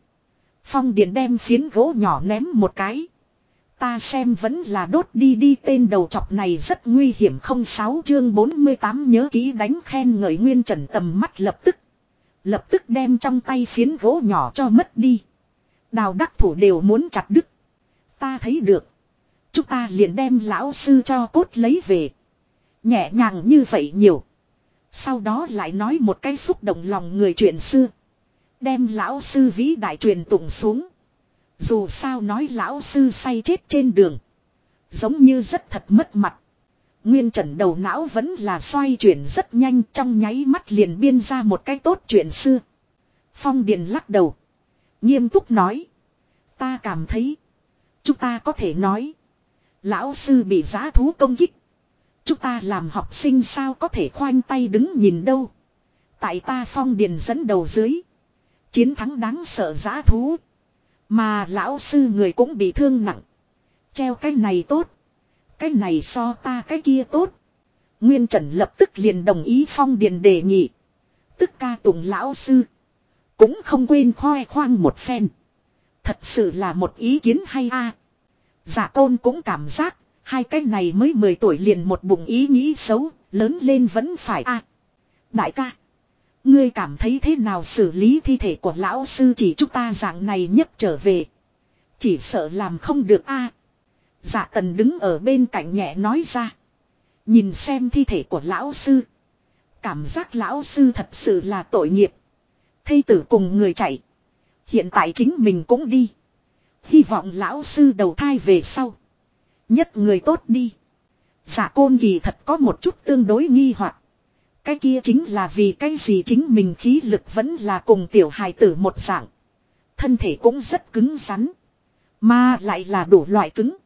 Phong Điền đem phiến gỗ nhỏ ném một cái. Ta xem vẫn là đốt đi đi, tên đầu chọc này rất nguy hiểm không sáu chương 48 nhớ ký đánh khen ngợi nguyên trần, tầm mắt lập tức. Lập tức đem trong tay phiến gỗ nhỏ cho mất đi. Đào đắc thủ đều muốn chặt đứt. Ta thấy được. Chúng ta liền đem lão sư cho cốt lấy về. Nhẹ nhàng như vậy nhiều. Sau đó lại nói một cái xúc động lòng người chuyện xưa. Đem lão sư vĩ đại truyền tụng xuống. Dù sao nói lão sư say chết trên đường. Giống như rất thật mất mặt. Nguyên trần đầu não vẫn là xoay chuyển rất nhanh trong nháy mắt liền biên ra một cái tốt chuyện xưa. Phong Điền lắc đầu. Nghiêm túc nói. Ta cảm thấy. Chúng ta có thể nói. Lão sư bị giá thú công kích. Chúng ta làm học sinh sao có thể khoanh tay đứng nhìn đâu. Tại ta Phong Điền dẫn đầu dưới. Chiến thắng đáng sợ giá thú. Mà lão sư người cũng bị thương nặng. Treo cái này tốt. Cái này so ta cái kia tốt. Nguyên Trần lập tức liền đồng ý phong điền đề nghị. Tức ca tùng lão sư. Cũng không quên khoe khoang một phen. Thật sự là một ý kiến hay a. À. Giả tôn cũng cảm giác. Hai cái này mới 10 tuổi liền một bụng ý nghĩ xấu. Lớn lên vẫn phải a. Đại ca. Ngươi cảm thấy thế nào xử lý thi thể của lão sư chỉ chúng ta dạng này nhất trở về. Chỉ sợ làm không được a. Dạ tần đứng ở bên cạnh nhẹ nói ra. Nhìn xem thi thể của lão sư. Cảm giác lão sư thật sự là tội nghiệp. Thây tử cùng người chạy. Hiện tại chính mình cũng đi. Hy vọng lão sư đầu thai về sau. Nhất người tốt đi. Dạ côn kỳ thật có một chút tương đối nghi hoặc cái kia chính là vì cái gì chính mình khí lực vẫn là cùng tiểu hài tử một dạng. Thân thể cũng rất cứng rắn. Mà lại là đủ loại cứng.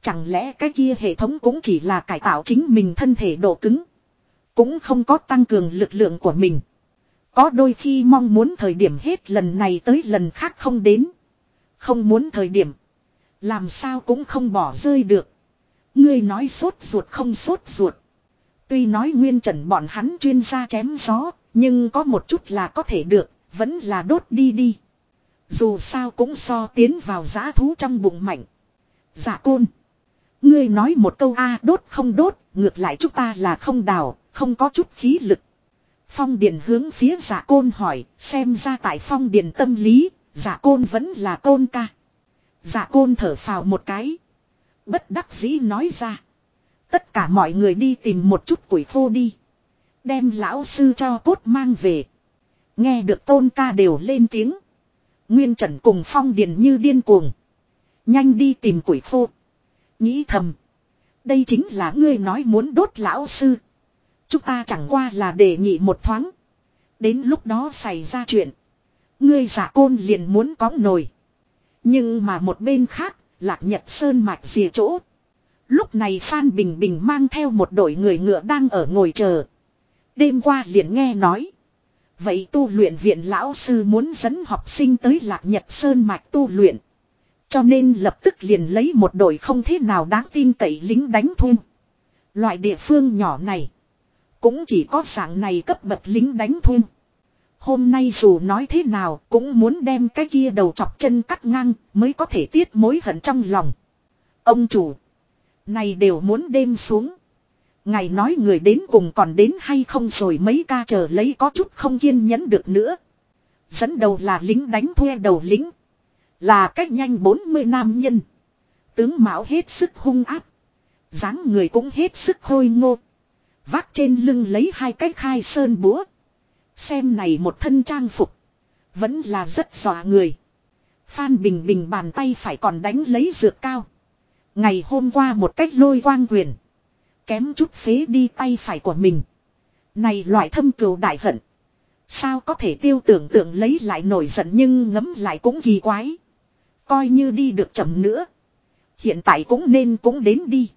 Chẳng lẽ cái kia hệ thống cũng chỉ là cải tạo chính mình thân thể độ cứng. Cũng không có tăng cường lực lượng của mình. Có đôi khi mong muốn thời điểm hết lần này tới lần khác không đến. Không muốn thời điểm. Làm sao cũng không bỏ rơi được. Ngươi nói sốt ruột không sốt ruột. Tuy nói nguyên trần bọn hắn chuyên gia chém gió, nhưng có một chút là có thể được, vẫn là đốt đi đi. Dù sao cũng so tiến vào giã thú trong bụng mạnh. Dạ côn. Ngươi nói một câu A đốt không đốt, ngược lại chúng ta là không đào, không có chút khí lực. Phong điền hướng phía giả côn hỏi, xem ra tại phong điền tâm lý, giả côn vẫn là côn ca. Giả côn thở phào một cái. Bất đắc dĩ nói ra. Tất cả mọi người đi tìm một chút củi khô đi. Đem lão sư cho cốt mang về. Nghe được tôn ca đều lên tiếng. Nguyên Trần cùng Phong Điền như điên cuồng. Nhanh đi tìm củi khô. Nghĩ thầm. Đây chính là ngươi nói muốn đốt lão sư. Chúng ta chẳng qua là đề nghị một thoáng. Đến lúc đó xảy ra chuyện. Ngươi giả côn liền muốn có nồi. Nhưng mà một bên khác, lạc nhật sơn mạch dìa chỗ. Lúc này Phan Bình Bình mang theo một đội người ngựa đang ở ngồi chờ. Đêm qua liền nghe nói. Vậy tu luyện viện lão sư muốn dẫn học sinh tới lạc nhật sơn mạch tu luyện. Cho nên lập tức liền lấy một đội không thế nào đáng tin cậy lính đánh thun. Loại địa phương nhỏ này. Cũng chỉ có dạng này cấp bậc lính đánh thun. Hôm nay dù nói thế nào cũng muốn đem cái kia đầu chọc chân cắt ngang mới có thể tiết mối hận trong lòng. Ông chủ. Này đều muốn đêm xuống. ngài nói người đến cùng còn đến hay không rồi mấy ca chờ lấy có chút không kiên nhẫn được nữa. Dẫn đầu là lính đánh thuê đầu lính. Là cách nhanh 40 nam nhân. Tướng Mão hết sức hung áp. dáng người cũng hết sức hôi ngô. Vác trên lưng lấy hai cái khai sơn búa. Xem này một thân trang phục. Vẫn là rất dọa người. Phan Bình Bình bàn tay phải còn đánh lấy dược cao. Ngày hôm qua một cách lôi quang quyền. Kém chút phế đi tay phải của mình. Này loại thâm cừu đại hận. Sao có thể tiêu tưởng tượng lấy lại nổi giận nhưng ngấm lại cũng kỳ quái. Coi như đi được chậm nữa. Hiện tại cũng nên cũng đến đi.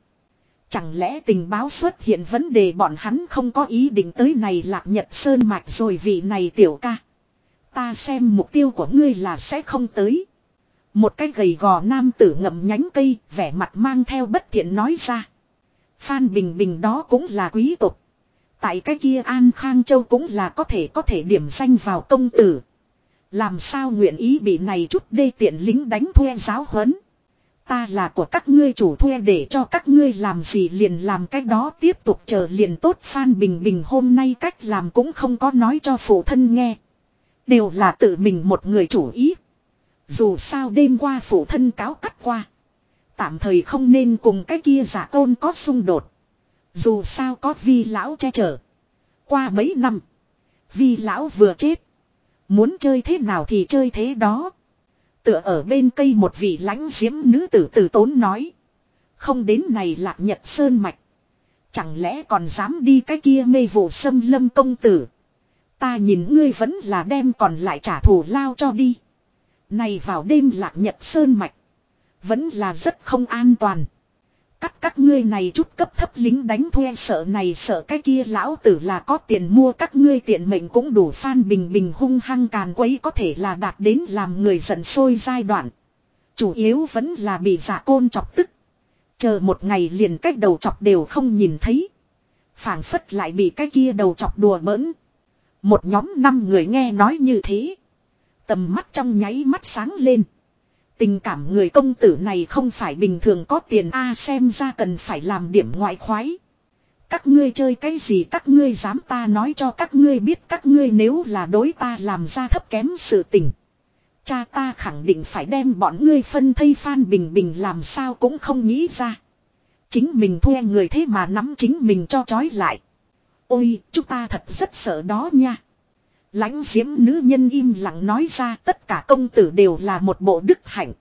Chẳng lẽ tình báo xuất hiện vấn đề bọn hắn không có ý định tới này lạc nhật sơn mạch rồi vị này tiểu ca. Ta xem mục tiêu của ngươi là sẽ không tới. Một cái gầy gò nam tử ngậm nhánh cây, vẻ mặt mang theo bất thiện nói ra. Phan Bình Bình đó cũng là quý tộc. Tại cái kia An Khang Châu cũng là có thể có thể điểm danh vào công tử. Làm sao nguyện ý bị này chút đê tiện lính đánh thuê giáo huấn. Ta là của các ngươi chủ thuê để cho các ngươi làm gì liền làm cái đó tiếp tục chờ liền tốt Phan Bình Bình hôm nay cách làm cũng không có nói cho phụ thân nghe. Đều là tự mình một người chủ ý. Dù sao đêm qua phụ thân cáo cắt qua. Tạm thời không nên cùng cái kia giả tôn có xung đột. Dù sao có vi lão che chở. Qua mấy năm. Vi lão vừa chết. Muốn chơi thế nào thì chơi thế đó. Tựa ở bên cây một vị lãnh diễm nữ tử tử tốn nói. Không đến này lạc nhật sơn mạch. Chẳng lẽ còn dám đi cái kia mê vụ sâm lâm công tử. Ta nhìn ngươi vẫn là đem còn lại trả thù lao cho đi. Này vào đêm lạc nhật sơn mạch. Vẫn là rất không an toàn. Cắt các ngươi này chút cấp thấp lính đánh thuê sợ này sợ cái kia lão tử là có tiền mua các ngươi tiện mệnh cũng đủ phan bình bình hung hăng càn quấy có thể là đạt đến làm người giận sôi giai đoạn. Chủ yếu vẫn là bị giả côn chọc tức. Chờ một ngày liền cách đầu chọc đều không nhìn thấy. phảng phất lại bị cái kia đầu chọc đùa bỡn. Một nhóm năm người nghe nói như thế. Tầm mắt trong nháy mắt sáng lên. Tình cảm người công tử này không phải bình thường có tiền a xem ra cần phải làm điểm ngoại khoái. Các ngươi chơi cái gì các ngươi dám ta nói cho các ngươi biết các ngươi nếu là đối ta làm ra thấp kém sự tình. Cha ta khẳng định phải đem bọn ngươi phân thây Phan Bình Bình làm sao cũng không nghĩ ra. Chính mình thuê người thế mà nắm chính mình cho trói lại. Ôi, chúng ta thật rất sợ đó nha. Lãnh diễm nữ nhân im lặng nói ra tất cả công tử đều là một bộ đức hạnh.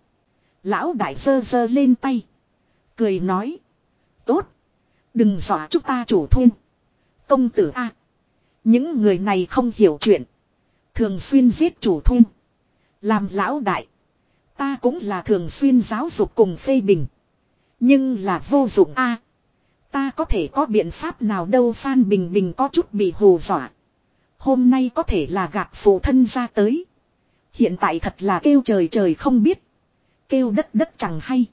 Lão đại dơ dơ lên tay. Cười nói. Tốt. Đừng dọa chúng ta chủ thôn. Công tử A. những người này không hiểu chuyện. Thường xuyên giết chủ thôn. Làm lão đại. Ta cũng là thường xuyên giáo dục cùng phê bình. Nhưng là vô dụng A. ta có thể có biện pháp nào đâu Phan Bình Bình có chút bị hù dọa. Hôm nay có thể là gạt phụ thân ra tới. Hiện tại thật là kêu trời trời không biết. Kêu đất đất chẳng hay.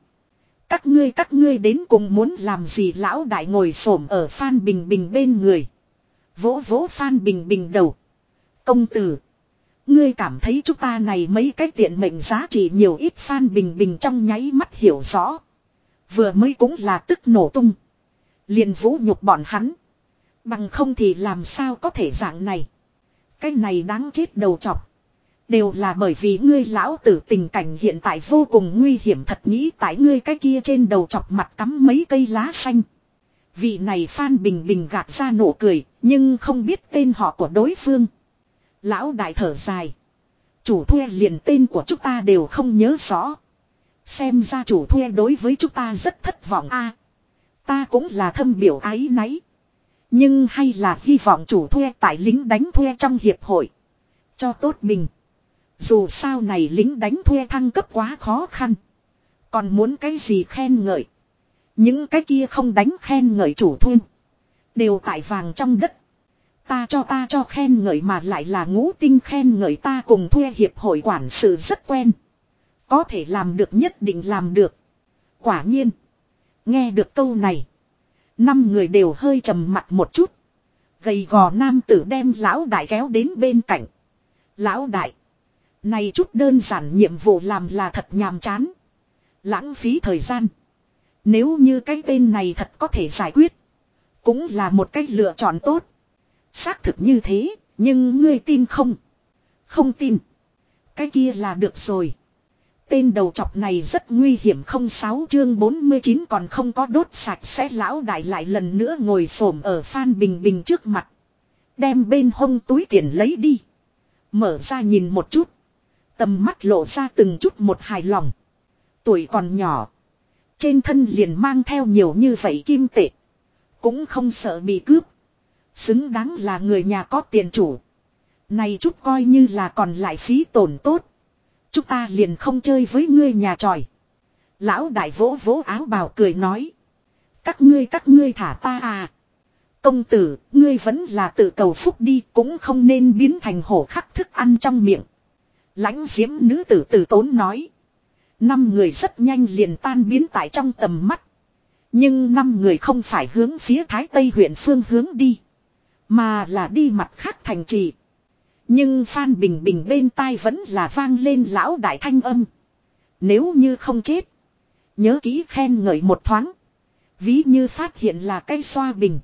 Các ngươi các ngươi đến cùng muốn làm gì lão đại ngồi xổm ở Phan Bình Bình bên người. Vỗ vỗ Phan Bình Bình đầu. Công tử. Ngươi cảm thấy chúng ta này mấy cái tiện mệnh giá trị nhiều ít Phan Bình Bình trong nháy mắt hiểu rõ. Vừa mới cũng là tức nổ tung. liền vũ nhục bọn hắn. Bằng không thì làm sao có thể dạng này. Cái này đáng chết đầu chọc. Đều là bởi vì ngươi lão tử tình cảnh hiện tại vô cùng nguy hiểm thật nghĩ tại ngươi cái kia trên đầu chọc mặt cắm mấy cây lá xanh. Vị này Phan Bình Bình gạt ra nụ cười, nhưng không biết tên họ của đối phương. Lão đại thở dài. Chủ thuê liền tên của chúng ta đều không nhớ rõ. Xem ra chủ thuê đối với chúng ta rất thất vọng a. ta cũng là thâm biểu ái náy. Nhưng hay là hy vọng chủ thuê tại lính đánh thuê trong hiệp hội. Cho tốt mình. Dù sao này lính đánh thuê thăng cấp quá khó khăn. Còn muốn cái gì khen ngợi. Những cái kia không đánh khen ngợi chủ thuê. Đều tại vàng trong đất. Ta cho ta cho khen ngợi mà lại là ngũ tinh khen ngợi ta cùng thuê hiệp hội quản sự rất quen. Có thể làm được nhất định làm được. Quả nhiên. Nghe được câu này. Năm người đều hơi trầm mặt một chút. Gầy gò nam tử đem lão đại kéo đến bên cạnh. Lão đại. Này chút đơn giản nhiệm vụ làm là thật nhàm chán. Lãng phí thời gian. Nếu như cái tên này thật có thể giải quyết. Cũng là một cách lựa chọn tốt. Xác thực như thế, nhưng ngươi tin không? Không tin. Cái kia là được rồi. Tên đầu chọc này rất nguy hiểm không sáu chương 49 còn không có đốt sạch sẽ lão đại lại lần nữa ngồi xổm ở Phan Bình Bình trước mặt. Đem bên hông túi tiền lấy đi. Mở ra nhìn một chút. Tầm mắt lộ ra từng chút một hài lòng. Tuổi còn nhỏ. Trên thân liền mang theo nhiều như vậy kim tệ. Cũng không sợ bị cướp. Xứng đáng là người nhà có tiền chủ. Này chút coi như là còn lại phí tổn tốt. Chúng ta liền không chơi với ngươi nhà tròi. Lão đại vỗ vỗ áo bào cười nói. Các ngươi các ngươi thả ta à. Công tử, ngươi vẫn là tự cầu phúc đi cũng không nên biến thành hổ khắc thức ăn trong miệng. lãnh diễm nữ tử tử tốn nói. Năm người rất nhanh liền tan biến tại trong tầm mắt. Nhưng năm người không phải hướng phía thái tây huyện phương hướng đi. Mà là đi mặt khác thành trì. Nhưng Phan Bình Bình bên tai vẫn là vang lên lão đại thanh âm. Nếu như không chết. Nhớ kỹ khen ngợi một thoáng. Ví như phát hiện là cây xoa bình.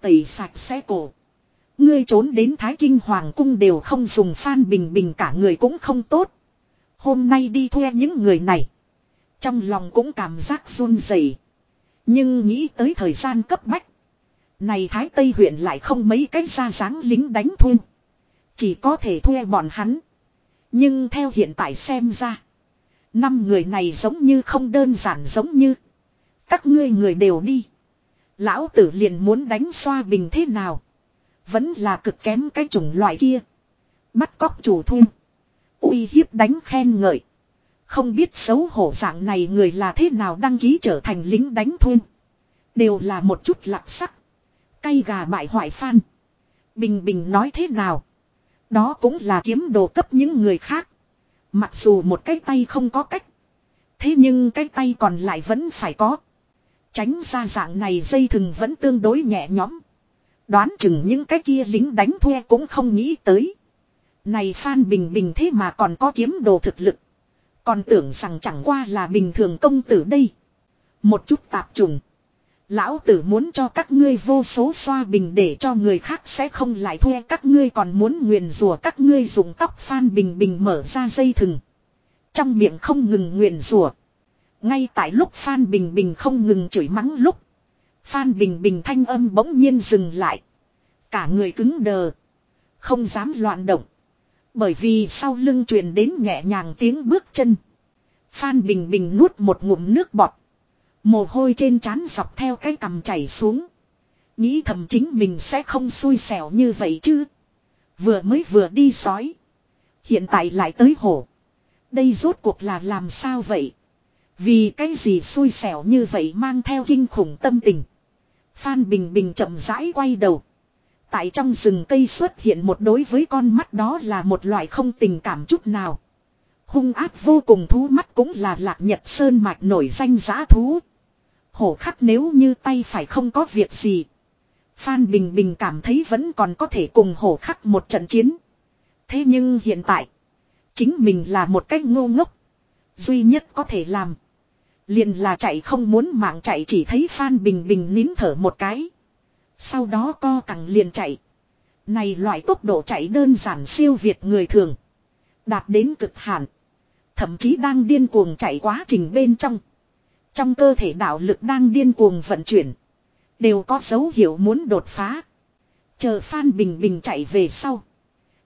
Tẩy sạch xe cổ. Ngươi trốn đến Thái Kinh Hoàng Cung đều không dùng Phan Bình Bình cả người cũng không tốt. Hôm nay đi thuê những người này. Trong lòng cũng cảm giác run rẩy. Nhưng nghĩ tới thời gian cấp bách. Này Thái Tây huyện lại không mấy cái ra dáng lính đánh thuê. Chỉ có thể thuê bọn hắn. Nhưng theo hiện tại xem ra. Năm người này giống như không đơn giản giống như. Các ngươi người đều đi. Lão tử liền muốn đánh xoa bình thế nào. Vẫn là cực kém cái chủng loại kia. Bắt cóc chủ thuê. uy hiếp đánh khen ngợi. Không biết xấu hổ dạng này người là thế nào đăng ký trở thành lính đánh thuê. Đều là một chút lạc sắc. Cây gà bại hoại phan. Bình bình nói thế nào. Đó cũng là kiếm đồ cấp những người khác. Mặc dù một cái tay không có cách. Thế nhưng cái tay còn lại vẫn phải có. Tránh ra dạng này dây thừng vẫn tương đối nhẹ nhõm. Đoán chừng những cái kia lính đánh thuê cũng không nghĩ tới. Này Phan Bình Bình thế mà còn có kiếm đồ thực lực. Còn tưởng rằng chẳng qua là bình thường công tử đây. Một chút tạp trùng. Lão tử muốn cho các ngươi vô số xoa bình để cho người khác sẽ không lại thuê các ngươi còn muốn nguyền rủa, các ngươi dùng tóc Phan Bình Bình mở ra dây thừng. Trong miệng không ngừng nguyền rủa Ngay tại lúc Phan Bình Bình không ngừng chửi mắng lúc. Phan Bình Bình thanh âm bỗng nhiên dừng lại. Cả người cứng đờ. Không dám loạn động. Bởi vì sau lưng truyền đến nhẹ nhàng tiếng bước chân. Phan Bình Bình nuốt một ngụm nước bọt. Mồ hôi trên trán dọc theo cái cằm chảy xuống. Nghĩ thầm chính mình sẽ không xui xẻo như vậy chứ. Vừa mới vừa đi sói. Hiện tại lại tới hổ. Đây rốt cuộc là làm sao vậy? Vì cái gì xui xẻo như vậy mang theo kinh khủng tâm tình. Phan Bình Bình chậm rãi quay đầu. Tại trong rừng cây xuất hiện một đối với con mắt đó là một loại không tình cảm chút nào. Hung ác vô cùng thú mắt cũng là lạc nhật sơn mạch nổi danh giá thú. Hổ khắc nếu như tay phải không có việc gì. Phan Bình Bình cảm thấy vẫn còn có thể cùng hổ khắc một trận chiến. Thế nhưng hiện tại. Chính mình là một cách ngô ngốc. Duy nhất có thể làm. Liền là chạy không muốn mạng chạy chỉ thấy Phan Bình Bình nín thở một cái. Sau đó co cẳng liền chạy. Này loại tốc độ chạy đơn giản siêu việt người thường. Đạt đến cực hạn. Thậm chí đang điên cuồng chạy quá trình bên trong. Trong cơ thể đạo lực đang điên cuồng vận chuyển. Đều có dấu hiệu muốn đột phá. Chờ Phan Bình Bình chạy về sau.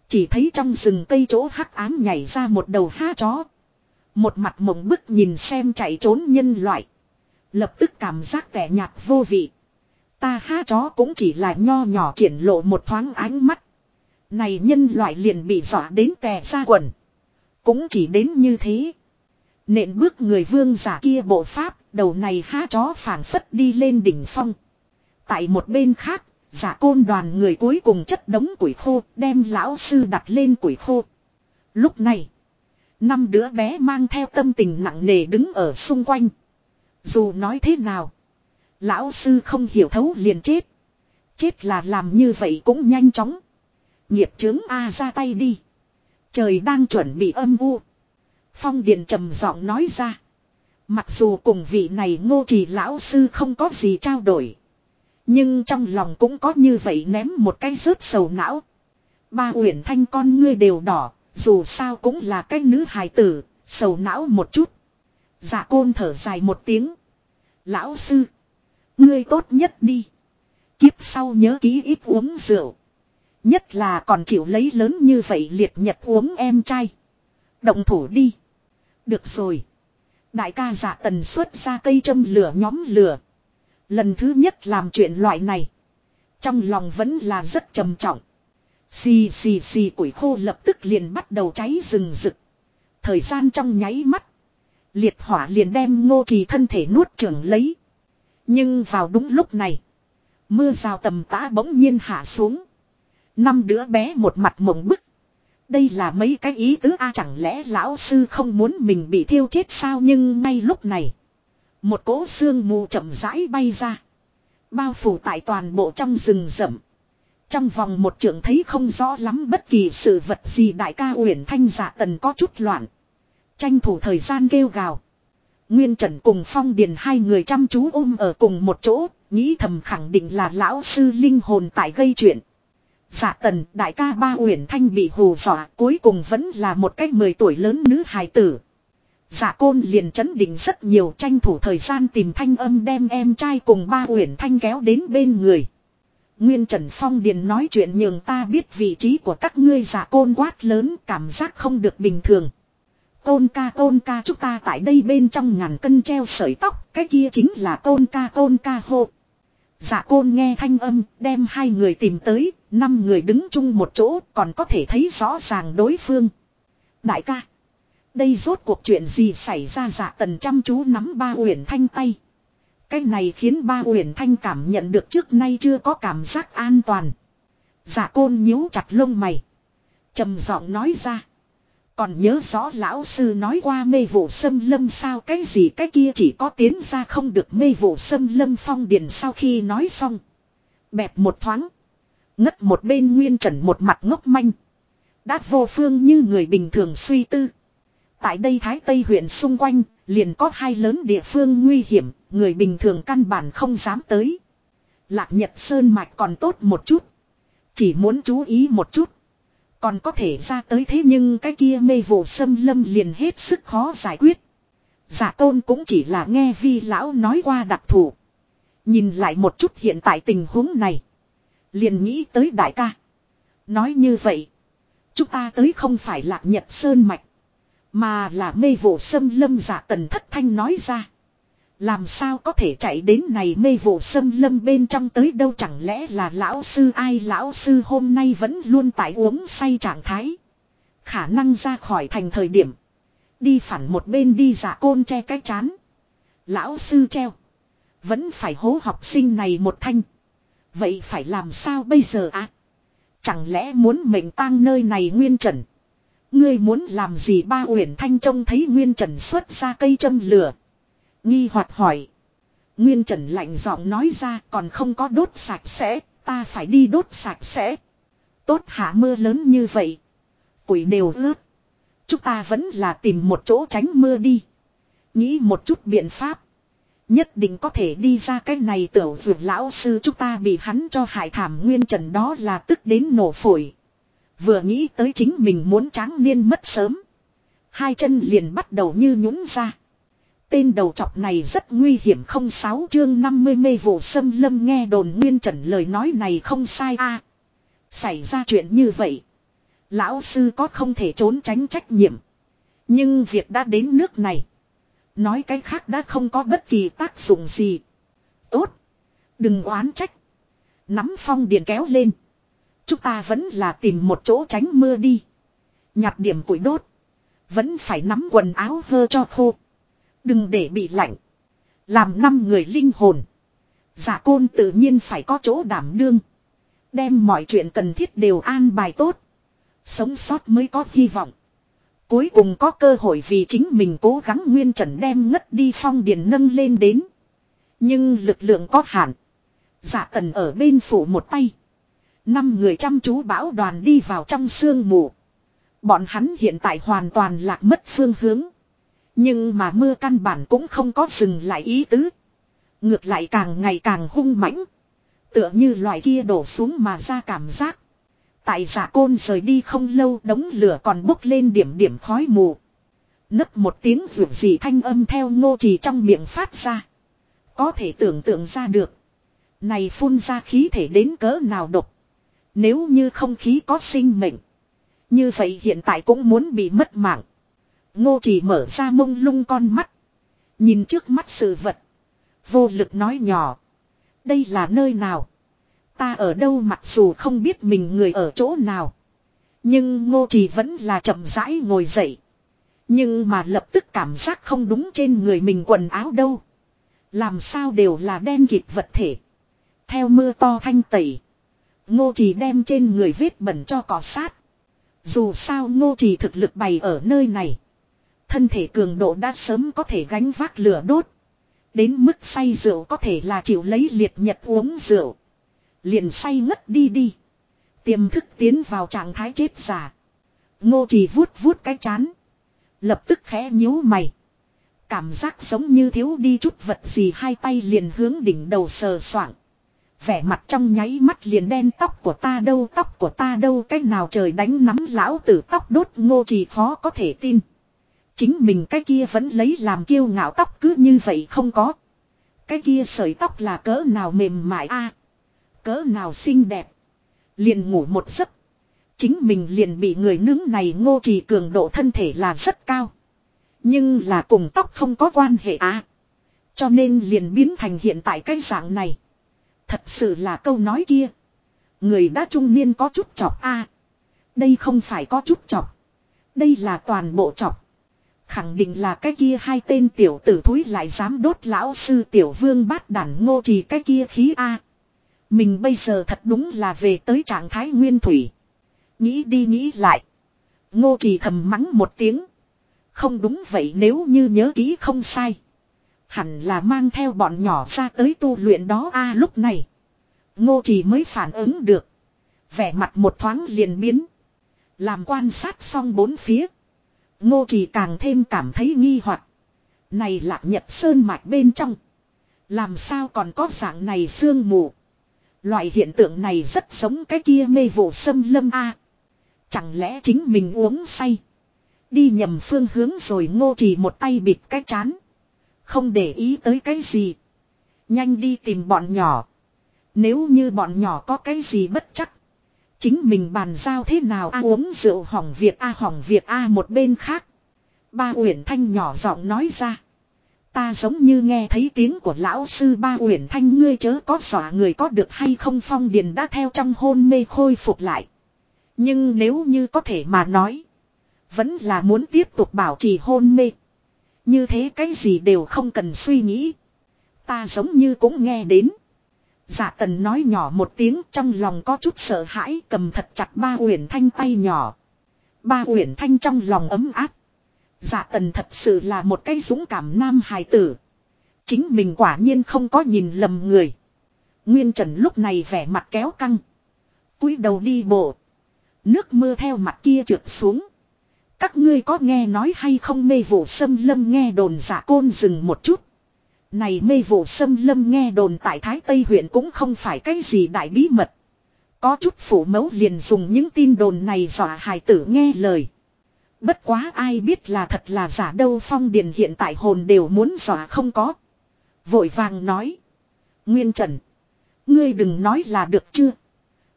Chỉ thấy trong rừng cây chỗ hắc ám nhảy ra một đầu ha chó. Một mặt mộng bức nhìn xem chạy trốn nhân loại. Lập tức cảm giác tẻ nhạt vô vị. Ta ha chó cũng chỉ là nho nhỏ triển lộ một thoáng ánh mắt. Này nhân loại liền bị dọa đến tè ra quần. Cũng chỉ đến như thế. Nện bước người vương giả kia bộ pháp, đầu này há chó phản phất đi lên đỉnh phong. Tại một bên khác, giả côn đoàn người cuối cùng chất đống củi khô, đem lão sư đặt lên củi khô. Lúc này, Năm đứa bé mang theo tâm tình nặng nề đứng ở xung quanh. Dù nói thế nào. Lão sư không hiểu thấu liền chết. Chết là làm như vậy cũng nhanh chóng. Nghiệp chứng A ra tay đi. Trời đang chuẩn bị âm u. Phong Điền trầm giọng nói ra. Mặc dù cùng vị này ngô trì lão sư không có gì trao đổi. Nhưng trong lòng cũng có như vậy ném một cái rớt sầu não. Ba uyển thanh con ngươi đều đỏ, dù sao cũng là cái nữ hài tử, sầu não một chút. Dạ côn thở dài một tiếng. Lão sư, ngươi tốt nhất đi. Kiếp sau nhớ ký ít uống rượu. Nhất là còn chịu lấy lớn như vậy liệt nhật uống em trai. Động thủ đi. Được rồi. Đại ca giả tần xuất ra cây châm lửa nhóm lửa. Lần thứ nhất làm chuyện loại này. Trong lòng vẫn là rất trầm trọng. Xì xì xì củi khô lập tức liền bắt đầu cháy rừng rực. Thời gian trong nháy mắt. Liệt hỏa liền đem ngô trì thân thể nuốt trưởng lấy. Nhưng vào đúng lúc này. Mưa rào tầm tã bỗng nhiên hạ xuống. Năm đứa bé một mặt mộng bức. Đây là mấy cái ý tứ a chẳng lẽ lão sư không muốn mình bị thiêu chết sao nhưng ngay lúc này. Một cỗ xương mù chậm rãi bay ra. Bao phủ tại toàn bộ trong rừng rậm. Trong vòng một trường thấy không rõ lắm bất kỳ sự vật gì đại ca uyển thanh giả tần có chút loạn. Tranh thủ thời gian kêu gào. Nguyên Trần cùng Phong Điền hai người chăm chú ôm ở cùng một chỗ, nghĩ thầm khẳng định là lão sư linh hồn tại gây chuyện. Dạ tần, đại ca ba uyển thanh bị hù dọa, cuối cùng vẫn là một cách 10 tuổi lớn nữ hài tử. Dạ côn liền chấn định rất nhiều tranh thủ thời gian tìm thanh âm đem em trai cùng ba uyển thanh kéo đến bên người. Nguyên Trần Phong Điền nói chuyện nhường ta biết vị trí của các ngươi giả côn quát lớn cảm giác không được bình thường. Côn ca côn ca chúng ta tại đây bên trong ngàn cân treo sợi tóc, cái kia chính là côn ca côn ca hộ. Dạ côn nghe thanh âm, đem hai người tìm tới, năm người đứng chung một chỗ, còn có thể thấy rõ ràng đối phương. Đại ca, đây rốt cuộc chuyện gì xảy ra dạ tần chăm chú nắm ba uyển thanh tay. Cái này khiến ba uyển thanh cảm nhận được trước nay chưa có cảm giác an toàn. Dạ côn nhíu chặt lông mày. trầm giọng nói ra. Còn nhớ rõ lão sư nói qua mê vụ sâm lâm sao cái gì cái kia chỉ có tiến ra không được mê vụ sâm lâm phong điền sau khi nói xong. Bẹp một thoáng. Ngất một bên nguyên trần một mặt ngốc manh. Đã vô phương như người bình thường suy tư. Tại đây Thái Tây huyện xung quanh, liền có hai lớn địa phương nguy hiểm, người bình thường căn bản không dám tới. Lạc Nhật Sơn Mạch còn tốt một chút. Chỉ muốn chú ý một chút. Còn có thể ra tới thế nhưng cái kia mê vụ xâm lâm liền hết sức khó giải quyết. Giả tôn cũng chỉ là nghe vi lão nói qua đặc thù. Nhìn lại một chút hiện tại tình huống này. Liền nghĩ tới đại ca. Nói như vậy. Chúng ta tới không phải lạc nhật sơn mạch. Mà là mê vụ xâm lâm giả tần thất thanh nói ra. Làm sao có thể chạy đến này mê vụ xâm lâm bên trong tới đâu chẳng lẽ là lão sư ai lão sư hôm nay vẫn luôn tại uống say trạng thái. Khả năng ra khỏi thành thời điểm. Đi phản một bên đi giả côn che cái chán. Lão sư treo. Vẫn phải hố học sinh này một thanh. Vậy phải làm sao bây giờ ạ? À? Chẳng lẽ muốn mệnh tang nơi này nguyên trần? Ngươi muốn làm gì ba uyển thanh trông thấy nguyên trần xuất ra cây châm lửa. Nghi hoạt hỏi. Nguyên Trần lạnh giọng nói ra còn không có đốt sạch sẽ, ta phải đi đốt sạch sẽ. Tốt hạ mưa lớn như vậy. Quỷ đều ướt. Chúng ta vẫn là tìm một chỗ tránh mưa đi. Nghĩ một chút biện pháp. Nhất định có thể đi ra cái này tiểu vượt lão sư chúng ta bị hắn cho hại thảm nguyên trần đó là tức đến nổ phổi. Vừa nghĩ tới chính mình muốn tráng niên mất sớm. Hai chân liền bắt đầu như nhũn ra. Tên đầu chọc này rất nguy hiểm không sáu chương 50 mê vụ xâm lâm nghe đồn nguyên trần lời nói này không sai a Xảy ra chuyện như vậy. Lão sư có không thể trốn tránh trách nhiệm. Nhưng việc đã đến nước này. Nói cái khác đã không có bất kỳ tác dụng gì. Tốt. Đừng oán trách. Nắm phong điện kéo lên. Chúng ta vẫn là tìm một chỗ tránh mưa đi. Nhặt điểm củi đốt. Vẫn phải nắm quần áo hơ cho khô. Đừng để bị lạnh. Làm năm người linh hồn. Giả côn tự nhiên phải có chỗ đảm đương. Đem mọi chuyện cần thiết đều an bài tốt. Sống sót mới có hy vọng. Cuối cùng có cơ hội vì chính mình cố gắng nguyên trần đem ngất đi phong điền nâng lên đến. Nhưng lực lượng có hạn. giả tần ở bên phủ một tay. Năm người chăm chú bão đoàn đi vào trong sương mù. Bọn hắn hiện tại hoàn toàn lạc mất phương hướng. Nhưng mà mưa căn bản cũng không có dừng lại ý tứ. Ngược lại càng ngày càng hung mãnh. Tựa như loài kia đổ xuống mà ra cảm giác. Tại giả côn rời đi không lâu đống lửa còn bốc lên điểm điểm khói mù. Nấp một tiếng vượt gì thanh âm theo ngô trì trong miệng phát ra. Có thể tưởng tượng ra được. Này phun ra khí thể đến cỡ nào độc. Nếu như không khí có sinh mệnh. Như vậy hiện tại cũng muốn bị mất mạng. Ngô chỉ mở ra mông lung con mắt. Nhìn trước mắt sự vật. Vô lực nói nhỏ. Đây là nơi nào? Ta ở đâu mặc dù không biết mình người ở chỗ nào. Nhưng ngô trì vẫn là chậm rãi ngồi dậy. Nhưng mà lập tức cảm giác không đúng trên người mình quần áo đâu. Làm sao đều là đen kịt vật thể. Theo mưa to thanh tẩy. Ngô trì đem trên người vết bẩn cho cỏ sát. Dù sao ngô trì thực lực bày ở nơi này. Thân thể cường độ đã sớm có thể gánh vác lửa đốt. Đến mức say rượu có thể là chịu lấy liệt nhật uống rượu. Liền say ngất đi đi. Tiềm thức tiến vào trạng thái chết giả. Ngô trì vuốt vuốt cái chán. Lập tức khẽ nhíu mày. Cảm giác giống như thiếu đi chút vật gì hai tay liền hướng đỉnh đầu sờ soạng. Vẻ mặt trong nháy mắt liền đen tóc của ta đâu, tóc của ta đâu cách nào trời đánh nắm lão tử tóc đốt, ngô trì khó có thể tin. Chính mình cái kia vẫn lấy làm kiêu ngạo tóc cứ như vậy không có. Cái kia sợi tóc là cỡ nào mềm mại a Cỡ nào xinh đẹp. Liền ngủ một giấc. Chính mình liền bị người nướng này ngô trì cường độ thân thể là rất cao. Nhưng là cùng tóc không có quan hệ à. Cho nên liền biến thành hiện tại cái dạng này. Thật sự là câu nói kia. Người đã trung niên có chút chọc a Đây không phải có chút chọc. Đây là toàn bộ chọc. Khẳng định là cái kia hai tên tiểu tử thúi lại dám đốt lão sư tiểu vương bát đản ngô trì cái kia khí A. Mình bây giờ thật đúng là về tới trạng thái nguyên thủy. Nghĩ đi nghĩ lại. Ngô trì thầm mắng một tiếng. Không đúng vậy nếu như nhớ kỹ không sai. Hẳn là mang theo bọn nhỏ ra tới tu luyện đó a lúc này. Ngô trì mới phản ứng được. Vẻ mặt một thoáng liền biến. Làm quan sát xong bốn phía. Ngô trì càng thêm cảm thấy nghi hoặc Này lạc nhật sơn mạch bên trong. Làm sao còn có dạng này sương mù. Loại hiện tượng này rất giống cái kia mê vụ sâm lâm a. Chẳng lẽ chính mình uống say. Đi nhầm phương hướng rồi ngô trì một tay bịt cái chán. Không để ý tới cái gì. Nhanh đi tìm bọn nhỏ. Nếu như bọn nhỏ có cái gì bất chắc. Chính mình bàn giao thế nào a uống rượu hỏng việc, a hỏng việc, a một bên khác. Ba Uyển Thanh nhỏ giọng nói ra. Ta giống như nghe thấy tiếng của lão sư, ba Uyển Thanh, ngươi chớ có xỏa người có được hay không phong điền đã theo trong hôn mê khôi phục lại. Nhưng nếu như có thể mà nói. Vẫn là muốn tiếp tục bảo trì hôn mê. Như thế cái gì đều không cần suy nghĩ. Ta giống như cũng nghe đến. Dạ tần nói nhỏ một tiếng trong lòng có chút sợ hãi cầm thật chặt ba uyển thanh tay nhỏ. Ba uyển thanh trong lòng ấm áp. Dạ tần thật sự là một cái dũng cảm nam hài tử. Chính mình quả nhiên không có nhìn lầm người. Nguyên Trần lúc này vẻ mặt kéo căng. cúi đầu đi bộ. Nước mưa theo mặt kia trượt xuống. Các ngươi có nghe nói hay không mê vụ sâm lâm nghe đồn giả côn dừng một chút. Này mê vụ sâm lâm nghe đồn tại Thái Tây huyện cũng không phải cái gì đại bí mật. Có chút phủ mẫu liền dùng những tin đồn này dọa hài tử nghe lời. Bất quá ai biết là thật là giả đâu phong điền hiện tại hồn đều muốn dọa không có. Vội vàng nói. Nguyên Trần. Ngươi đừng nói là được chưa.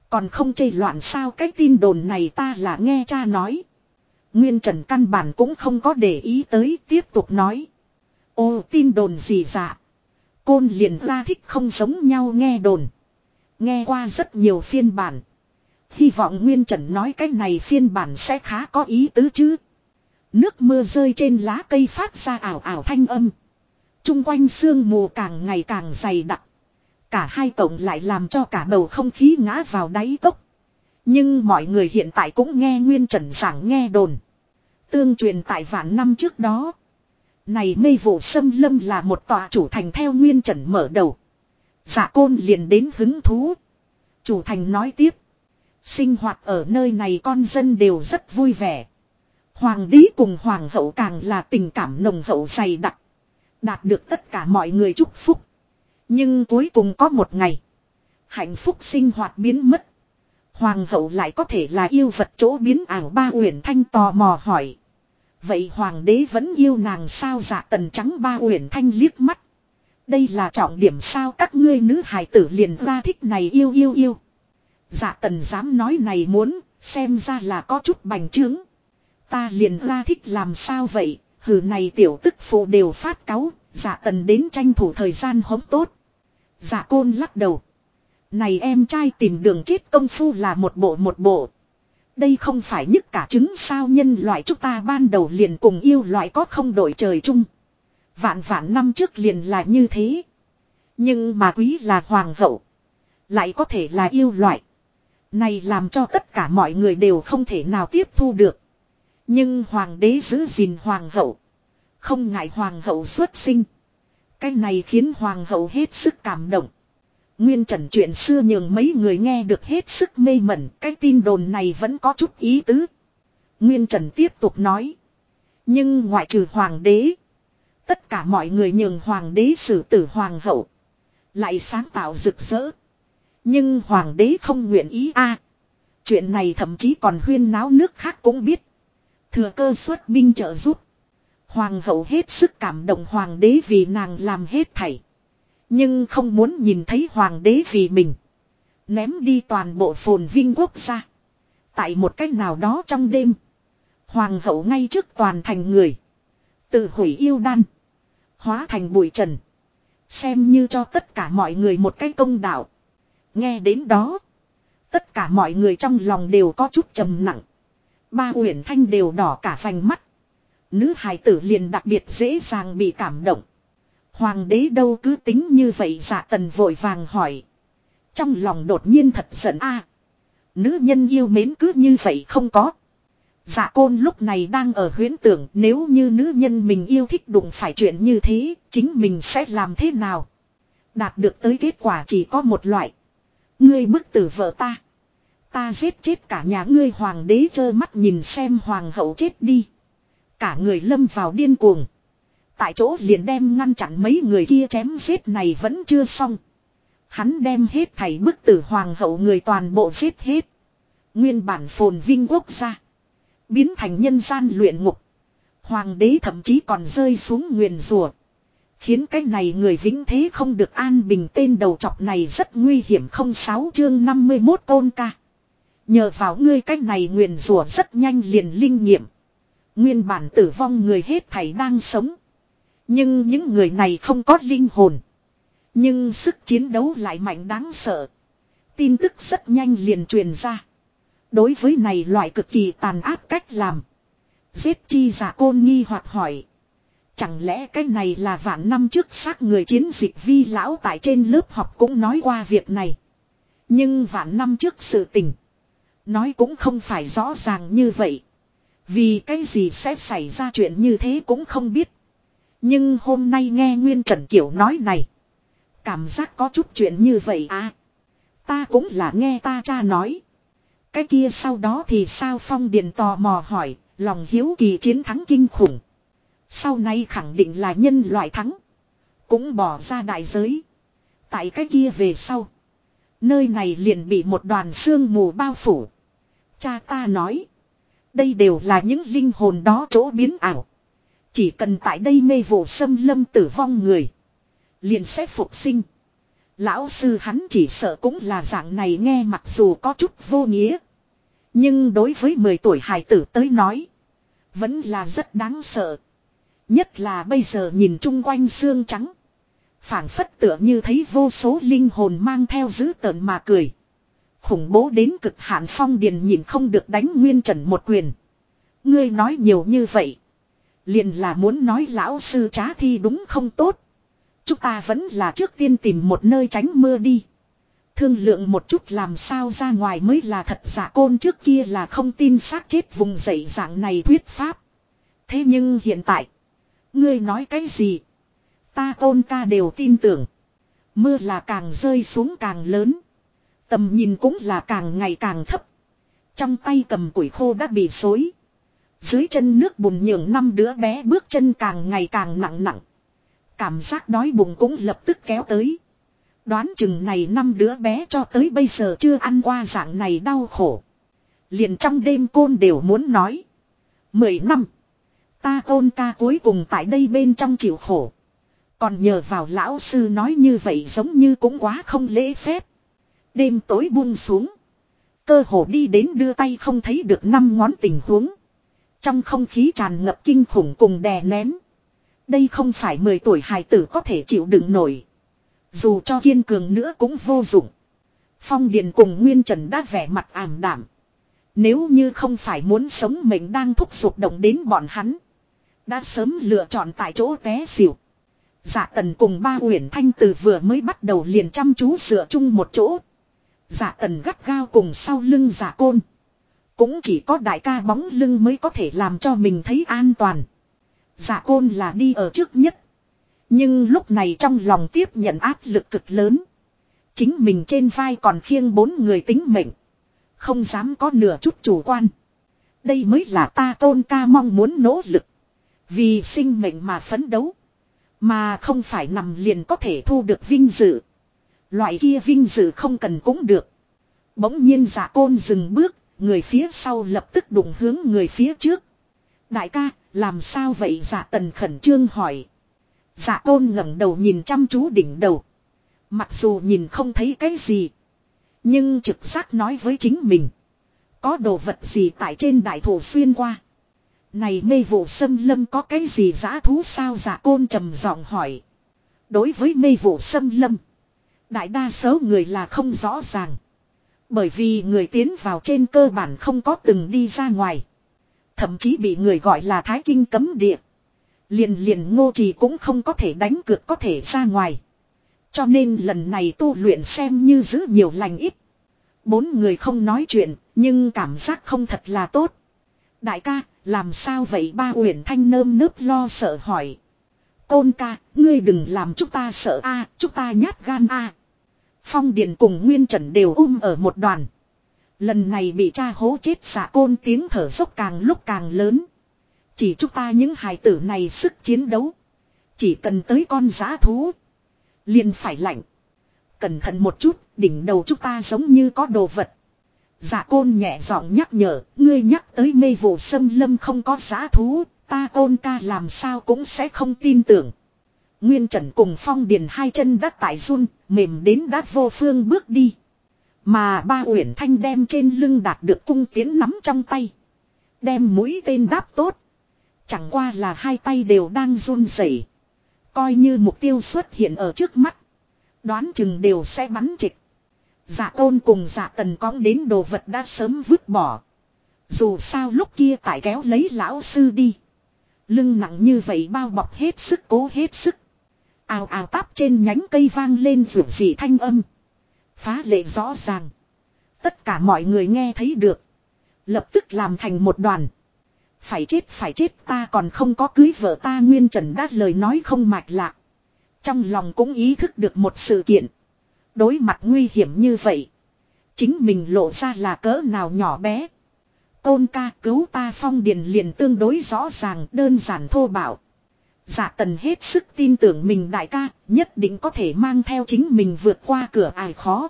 Còn không chây loạn sao cái tin đồn này ta là nghe cha nói. Nguyên Trần căn bản cũng không có để ý tới, tiếp tục nói. Ô, tin đồn gì dạ. Côn liền ra thích không giống nhau nghe đồn. Nghe qua rất nhiều phiên bản. Hy vọng Nguyên Trần nói cái này phiên bản sẽ khá có ý tứ chứ. Nước mưa rơi trên lá cây phát ra ảo ảo thanh âm. Trung quanh sương mù càng ngày càng dày đặc. Cả hai tổng lại làm cho cả bầu không khí ngã vào đáy cốc. Nhưng mọi người hiện tại cũng nghe Nguyên Trần giảng nghe đồn. Tương truyền tại vạn năm trước đó. Này mê vụ sâm lâm là một tòa chủ thành theo nguyên trần mở đầu. giả côn liền đến hứng thú. Chủ thành nói tiếp. Sinh hoạt ở nơi này con dân đều rất vui vẻ. Hoàng đế cùng hoàng hậu càng là tình cảm nồng hậu dày đặc. Đạt được tất cả mọi người chúc phúc. Nhưng cuối cùng có một ngày. Hạnh phúc sinh hoạt biến mất. Hoàng hậu lại có thể là yêu vật chỗ biến ảo ba uyển thanh tò mò hỏi. Vậy hoàng đế vẫn yêu nàng sao dạ tần trắng ba uyển thanh liếc mắt. Đây là trọng điểm sao các ngươi nữ hài tử liền ra thích này yêu yêu yêu. Dạ tần dám nói này muốn, xem ra là có chút bành trướng. Ta liền ra thích làm sao vậy, hừ này tiểu tức phụ đều phát cáu, dạ tần đến tranh thủ thời gian hống tốt. Dạ côn lắc đầu. Này em trai tìm đường chết công phu là một bộ một bộ. Đây không phải nhất cả chứng sao nhân loại chúng ta ban đầu liền cùng yêu loại có không đổi trời chung. Vạn vạn năm trước liền là như thế. Nhưng mà quý là hoàng hậu. Lại có thể là yêu loại. Này làm cho tất cả mọi người đều không thể nào tiếp thu được. Nhưng hoàng đế giữ gìn hoàng hậu. Không ngại hoàng hậu xuất sinh. Cái này khiến hoàng hậu hết sức cảm động. Nguyên trần chuyện xưa nhường mấy người nghe được hết sức mê mẩn. Cái tin đồn này vẫn có chút ý tứ. Nguyên trần tiếp tục nói. Nhưng ngoại trừ hoàng đế. Tất cả mọi người nhường hoàng đế xử tử hoàng hậu. Lại sáng tạo rực rỡ. Nhưng hoàng đế không nguyện ý a. chuyện này thậm chí còn huyên náo nước khác cũng biết. Thừa cơ xuất binh trợ giúp. Hoàng hậu hết sức cảm động hoàng đế vì nàng làm hết thảy. Nhưng không muốn nhìn thấy hoàng đế vì mình. Ném đi toàn bộ phồn vinh quốc gia. Tại một cách nào đó trong đêm. Hoàng hậu ngay trước toàn thành người. Tự hủy yêu đan. Hóa thành bụi trần. Xem như cho tất cả mọi người một cái công đạo. Nghe đến đó. Tất cả mọi người trong lòng đều có chút trầm nặng. Ba uyển thanh đều đỏ cả vành mắt. Nữ hài tử liền đặc biệt dễ dàng bị cảm động. Hoàng đế đâu cứ tính như vậy dạ tần vội vàng hỏi. Trong lòng đột nhiên thật giận a Nữ nhân yêu mến cứ như vậy không có. Dạ côn lúc này đang ở huyến tưởng nếu như nữ nhân mình yêu thích đụng phải chuyện như thế, chính mình sẽ làm thế nào? Đạt được tới kết quả chỉ có một loại. Ngươi bức tử vợ ta. Ta giết chết cả nhà ngươi hoàng đế trơ mắt nhìn xem hoàng hậu chết đi. Cả người lâm vào điên cuồng. Tại chỗ liền đem ngăn chặn mấy người kia chém giết này vẫn chưa xong. Hắn đem hết thảy bức tử hoàng hậu người toàn bộ giết hết. Nguyên bản phồn vinh quốc gia. Biến thành nhân gian luyện ngục. Hoàng đế thậm chí còn rơi xuống nguyền rùa. Khiến cái này người vĩnh thế không được an bình tên đầu chọc này rất nguy hiểm không sáu chương 51 côn ca. Nhờ vào ngươi cái này nguyền rùa rất nhanh liền linh nghiệm. Nguyên bản tử vong người hết thảy đang sống. Nhưng những người này không có linh hồn. Nhưng sức chiến đấu lại mạnh đáng sợ. Tin tức rất nhanh liền truyền ra. Đối với này loại cực kỳ tàn áp cách làm. Giết chi giả côn nghi hoặc hỏi. Chẳng lẽ cái này là vạn năm trước xác người chiến dịch vi lão tại trên lớp học cũng nói qua việc này. Nhưng vạn năm trước sự tình. Nói cũng không phải rõ ràng như vậy. Vì cái gì sẽ xảy ra chuyện như thế cũng không biết. Nhưng hôm nay nghe Nguyên Trần Kiểu nói này. Cảm giác có chút chuyện như vậy à. Ta cũng là nghe ta cha nói. Cái kia sau đó thì sao Phong Điền tò mò hỏi, lòng hiếu kỳ chiến thắng kinh khủng. Sau này khẳng định là nhân loại thắng. Cũng bỏ ra đại giới. Tại cái kia về sau. Nơi này liền bị một đoàn xương mù bao phủ. Cha ta nói. Đây đều là những linh hồn đó chỗ biến ảo. Chỉ cần tại đây mê vụ xâm lâm tử vong người. Liền sẽ phục sinh. Lão sư hắn chỉ sợ cũng là dạng này nghe mặc dù có chút vô nghĩa. Nhưng đối với 10 tuổi hài tử tới nói. Vẫn là rất đáng sợ. Nhất là bây giờ nhìn chung quanh xương trắng. phảng phất tựa như thấy vô số linh hồn mang theo dữ tợn mà cười. Khủng bố đến cực hạn phong điền nhìn không được đánh nguyên trần một quyền. Ngươi nói nhiều như vậy. Liền là muốn nói lão sư trá thi đúng không tốt. Chúng ta vẫn là trước tiên tìm một nơi tránh mưa đi. Thương lượng một chút làm sao ra ngoài mới là thật giả côn trước kia là không tin xác chết vùng dậy dạng này thuyết pháp. Thế nhưng hiện tại. Ngươi nói cái gì? Ta tôn ca đều tin tưởng. Mưa là càng rơi xuống càng lớn. Tầm nhìn cũng là càng ngày càng thấp. Trong tay cầm củi khô đã bị xối. Dưới chân nước bùn nhường năm đứa bé bước chân càng ngày càng nặng nặng. Cảm giác đói bụng cũng lập tức kéo tới. Đoán chừng này năm đứa bé cho tới bây giờ chưa ăn qua dạng này đau khổ. Liền trong đêm côn đều muốn nói. Mười năm. Ta ôn ca cuối cùng tại đây bên trong chịu khổ. Còn nhờ vào lão sư nói như vậy giống như cũng quá không lễ phép. Đêm tối buông xuống. Cơ hồ đi đến đưa tay không thấy được năm ngón tình huống. Trong không khí tràn ngập kinh khủng cùng đè nén. Đây không phải 10 tuổi hài tử có thể chịu đựng nổi. Dù cho kiên cường nữa cũng vô dụng. Phong Điền cùng Nguyên Trần đã vẻ mặt ảm đảm. Nếu như không phải muốn sống mình đang thúc giục động đến bọn hắn. Đã sớm lựa chọn tại chỗ té xỉu. giả tần cùng ba uyển thanh từ vừa mới bắt đầu liền chăm chú dựa chung một chỗ. giả tần gắt gao cùng sau lưng giả côn. Cũng chỉ có đại ca bóng lưng mới có thể làm cho mình thấy an toàn. Giả dạ côn là đi ở trước nhất. Nhưng lúc này trong lòng tiếp nhận áp lực cực lớn. Chính mình trên vai còn khiêng bốn người tính mệnh. Không dám có nửa chút chủ quan. Đây mới là ta tôn ca mong muốn nỗ lực. Vì sinh mệnh mà phấn đấu. Mà không phải nằm liền có thể thu được vinh dự. Loại kia vinh dự không cần cũng được. Bỗng nhiên giả côn dừng bước, người phía sau lập tức đụng hướng người phía trước. Đại ca, làm sao vậy giả tần khẩn trương hỏi. Dạ giả tôn ngẩng đầu nhìn chăm chú đỉnh đầu. Mặc dù nhìn không thấy cái gì. Nhưng trực giác nói với chính mình. Có đồ vật gì tại trên đại thổ xuyên qua. Này mê vụ sâm lâm có cái gì giã thú sao giả côn trầm giọng hỏi. Đối với mê vụ sâm lâm. Đại đa số người là không rõ ràng. Bởi vì người tiến vào trên cơ bản không có từng đi ra ngoài. Thậm chí bị người gọi là thái kinh cấm địa. Liền liền ngô trì cũng không có thể đánh cược có thể ra ngoài. Cho nên lần này tu luyện xem như giữ nhiều lành ít. Bốn người không nói chuyện, nhưng cảm giác không thật là tốt. Đại ca, làm sao vậy ba uyển thanh nơm nớp lo sợ hỏi. Côn ca, ngươi đừng làm chúng ta sợ a, chúng ta nhát gan a. Phong Điền cùng Nguyên Trần đều um ở một đoàn. Lần này bị cha hố chết xạ côn tiếng thở dốc càng lúc càng lớn. Chỉ chúng ta những hài tử này sức chiến đấu. Chỉ cần tới con giá thú. Liền phải lạnh. Cẩn thận một chút, đỉnh đầu chúng ta giống như có đồ vật. Dạ côn nhẹ giọng nhắc nhở, ngươi nhắc tới mê vụ sâm lâm không có giá thú, ta côn ca làm sao cũng sẽ không tin tưởng. Nguyên Trần cùng Phong Điền hai chân đắt tại run, mềm đến đắt vô phương bước đi. Mà ba uyển thanh đem trên lưng đạt được cung tiến nắm trong tay. Đem mũi tên đáp tốt. Chẳng qua là hai tay đều đang run rẩy, Coi như mục tiêu xuất hiện ở trước mắt. Đoán chừng đều sẽ bắn trịch. Dạ tôn cùng dạ tần cóng đến đồ vật đã sớm vứt bỏ. Dù sao lúc kia tại kéo lấy lão sư đi. Lưng nặng như vậy bao bọc hết sức cố hết sức. Ào ào táp trên nhánh cây vang lên rượu dị thanh âm. Phá lệ rõ ràng. Tất cả mọi người nghe thấy được. Lập tức làm thành một đoàn. Phải chết phải chết, ta còn không có cưới vợ ta Nguyên Trần đã lời nói không mạch lạc. Trong lòng cũng ý thức được một sự kiện. Đối mặt nguy hiểm như vậy. Chính mình lộ ra là cỡ nào nhỏ bé. Côn ca cứu ta phong điền liền tương đối rõ ràng, đơn giản thô bạo. Dạ tần hết sức tin tưởng mình đại ca, nhất định có thể mang theo chính mình vượt qua cửa ải khó.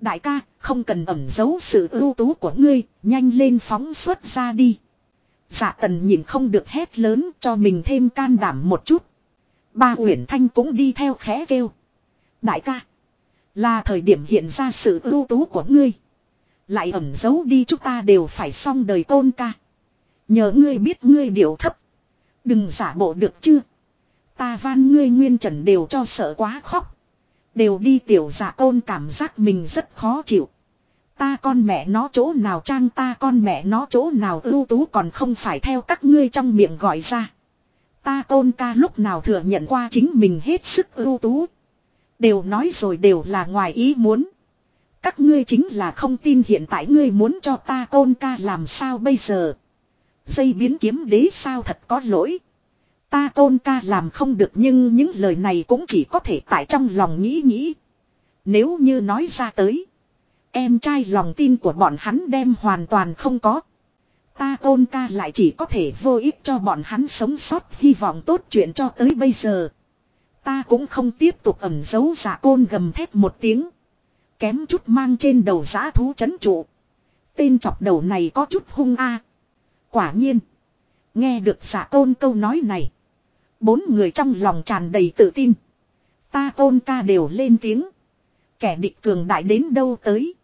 Đại ca, không cần ẩn giấu sự ưu tú của ngươi, nhanh lên phóng xuất ra đi. Dạ tần nhìn không được hét lớn cho mình thêm can đảm một chút. Ba Uyển Thanh cũng đi theo khẽ kêu. Đại ca. Là thời điểm hiện ra sự ưu tú của ngươi. Lại ẩn giấu đi chúng ta đều phải xong đời tôn ca. Nhờ ngươi biết ngươi điều thấp. Đừng giả bộ được chưa. Ta van ngươi nguyên trần đều cho sợ quá khóc. Đều đi tiểu giả tôn cảm giác mình rất khó chịu. Ta con mẹ nó chỗ nào trang ta con mẹ nó chỗ nào ưu tú còn không phải theo các ngươi trong miệng gọi ra. Ta tôn ca lúc nào thừa nhận qua chính mình hết sức ưu tú. Đều nói rồi đều là ngoài ý muốn. Các ngươi chính là không tin hiện tại ngươi muốn cho ta tôn ca làm sao bây giờ. Dây biến kiếm đế sao thật có lỗi. Ta tôn ca làm không được nhưng những lời này cũng chỉ có thể tại trong lòng nghĩ nghĩ. Nếu như nói ra tới. Em trai lòng tin của bọn hắn đem hoàn toàn không có. Ta tôn ca lại chỉ có thể vô ích cho bọn hắn sống sót, hy vọng tốt chuyện cho tới bây giờ. Ta cũng không tiếp tục ẩn giấu giả côn gầm thép một tiếng. Kém chút mang trên đầu giã thú chấn trụ. Tên chọc đầu này có chút hung a. Quả nhiên. Nghe được giả tôn câu nói này. Bốn người trong lòng tràn đầy tự tin. Ta tôn ca đều lên tiếng. Kẻ địch cường đại đến đâu tới.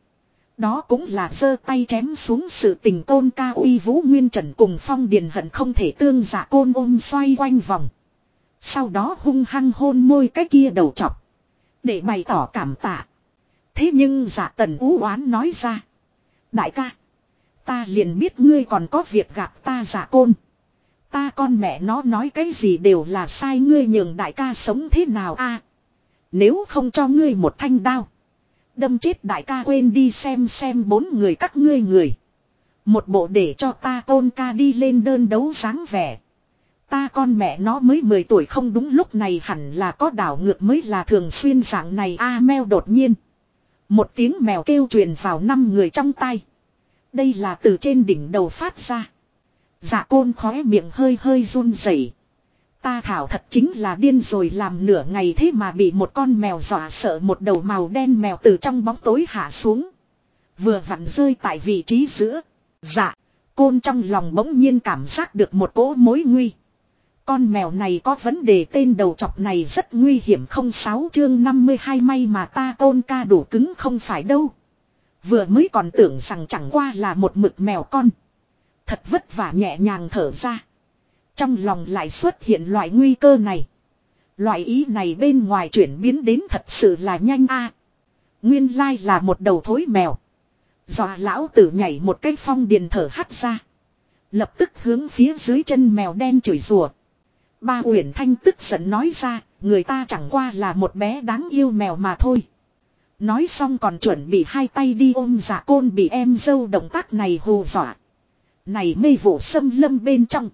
Đó cũng là giơ tay chém xuống sự tình tôn ca uy vũ nguyên trần cùng phong điền hận không thể tương giả côn ôm xoay quanh vòng. Sau đó hung hăng hôn môi cái kia đầu chọc. Để bày tỏ cảm tạ. Thế nhưng giả tần ú oán nói ra. Đại ca. Ta liền biết ngươi còn có việc gặp ta giả côn. Ta con mẹ nó nói cái gì đều là sai ngươi nhường đại ca sống thế nào a Nếu không cho ngươi một thanh đao. Đâm chết đại ca quên đi xem xem bốn người các ngươi người. Một bộ để cho ta tôn ca đi lên đơn đấu dáng vẻ. Ta con mẹ nó mới 10 tuổi không đúng lúc này hẳn là có đảo ngược mới là thường xuyên dạng này a meo đột nhiên. Một tiếng mèo kêu truyền vào năm người trong tay. Đây là từ trên đỉnh đầu phát ra. Dạ côn khóe miệng hơi hơi run rẩy. Ta thảo thật chính là điên rồi làm nửa ngày thế mà bị một con mèo dọa sợ một đầu màu đen mèo từ trong bóng tối hạ xuống. Vừa vặn rơi tại vị trí giữa. Dạ, côn trong lòng bỗng nhiên cảm giác được một cỗ mối nguy. Con mèo này có vấn đề tên đầu chọc này rất nguy hiểm không sáu chương 52 may mà ta côn ca đủ cứng không phải đâu. Vừa mới còn tưởng rằng chẳng qua là một mực mèo con. Thật vất vả nhẹ nhàng thở ra. Trong lòng lại xuất hiện loại nguy cơ này. Loại ý này bên ngoài chuyển biến đến thật sự là nhanh a. Nguyên lai là một đầu thối mèo. Dọa lão tử nhảy một cái phong điền thở hắt ra. Lập tức hướng phía dưới chân mèo đen chửi rủa. Ba Uyển Thanh tức giận nói ra, người ta chẳng qua là một bé đáng yêu mèo mà thôi. Nói xong còn chuẩn bị hai tay đi ôm giả côn bị em dâu động tác này hù dọa. Này mê vụ sâm lâm bên trong.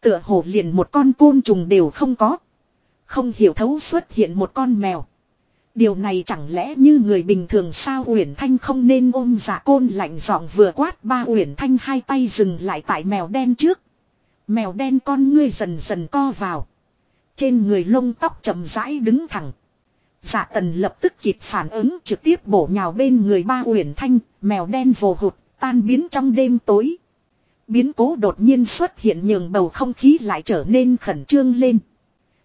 Tựa hồ liền một con côn trùng đều không có. Không hiểu thấu xuất hiện một con mèo. Điều này chẳng lẽ như người bình thường sao Uyển Thanh không nên ôm giả côn lạnh giọng vừa quát ba Uyển Thanh hai tay dừng lại tại mèo đen trước. Mèo đen con ngươi dần dần co vào. Trên người lông tóc chậm rãi đứng thẳng. Dạ tần lập tức kịp phản ứng trực tiếp bổ nhào bên người ba uyển thanh, mèo đen vồ hụt, tan biến trong đêm tối. Biến cố đột nhiên xuất hiện nhường bầu không khí lại trở nên khẩn trương lên.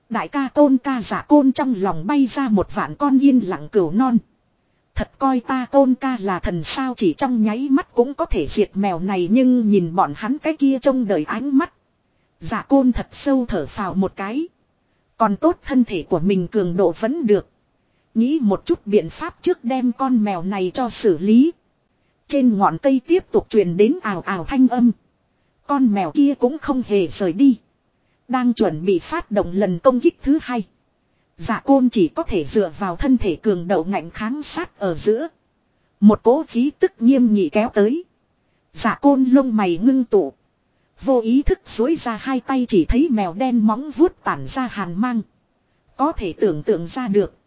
Đại ca tôn ca giả côn trong lòng bay ra một vạn con yên lặng cửu non. Thật coi ta tôn ca là thần sao chỉ trong nháy mắt cũng có thể diệt mèo này nhưng nhìn bọn hắn cái kia trông đời ánh mắt. Giả côn thật sâu thở phào một cái. Còn tốt thân thể của mình cường độ vẫn được. Nghĩ một chút biện pháp trước đem con mèo này cho xử lý. Trên ngọn cây tiếp tục truyền đến ào ào thanh âm. Con mèo kia cũng không hề rời đi. Đang chuẩn bị phát động lần công kích thứ hai. Giả côn chỉ có thể dựa vào thân thể cường độ ngạnh kháng sát ở giữa. Một cố khí tức nghiêm nghị kéo tới. Giả côn lông mày ngưng tụ. Vô ý thức dối ra hai tay chỉ thấy mèo đen móng vuốt tản ra hàn mang. Có thể tưởng tượng ra được.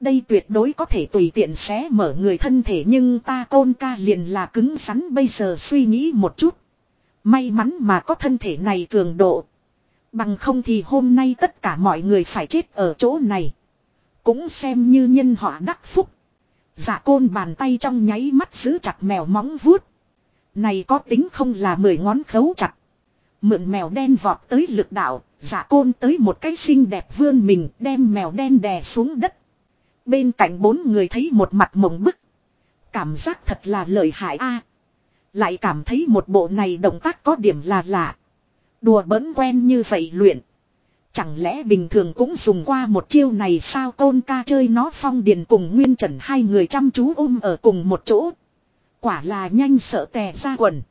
Đây tuyệt đối có thể tùy tiện xé mở người thân thể nhưng ta côn ca liền là cứng rắn bây giờ suy nghĩ một chút. May mắn mà có thân thể này cường độ. Bằng không thì hôm nay tất cả mọi người phải chết ở chỗ này. Cũng xem như nhân họa đắc phúc. Dạ côn bàn tay trong nháy mắt giữ chặt mèo móng vuốt. Này có tính không là mười ngón khấu chặt. Mượn mèo đen vọt tới lực đạo, giả côn tới một cái xinh đẹp vươn mình đem mèo đen đè xuống đất. Bên cạnh bốn người thấy một mặt mộng bức. Cảm giác thật là lợi hại a Lại cảm thấy một bộ này động tác có điểm là lạ. Đùa bỡn quen như vậy luyện. Chẳng lẽ bình thường cũng dùng qua một chiêu này sao tôn ca chơi nó phong điền cùng nguyên trần hai người chăm chú ôm ở cùng một chỗ. Quả là nhanh sợ tè ra quần.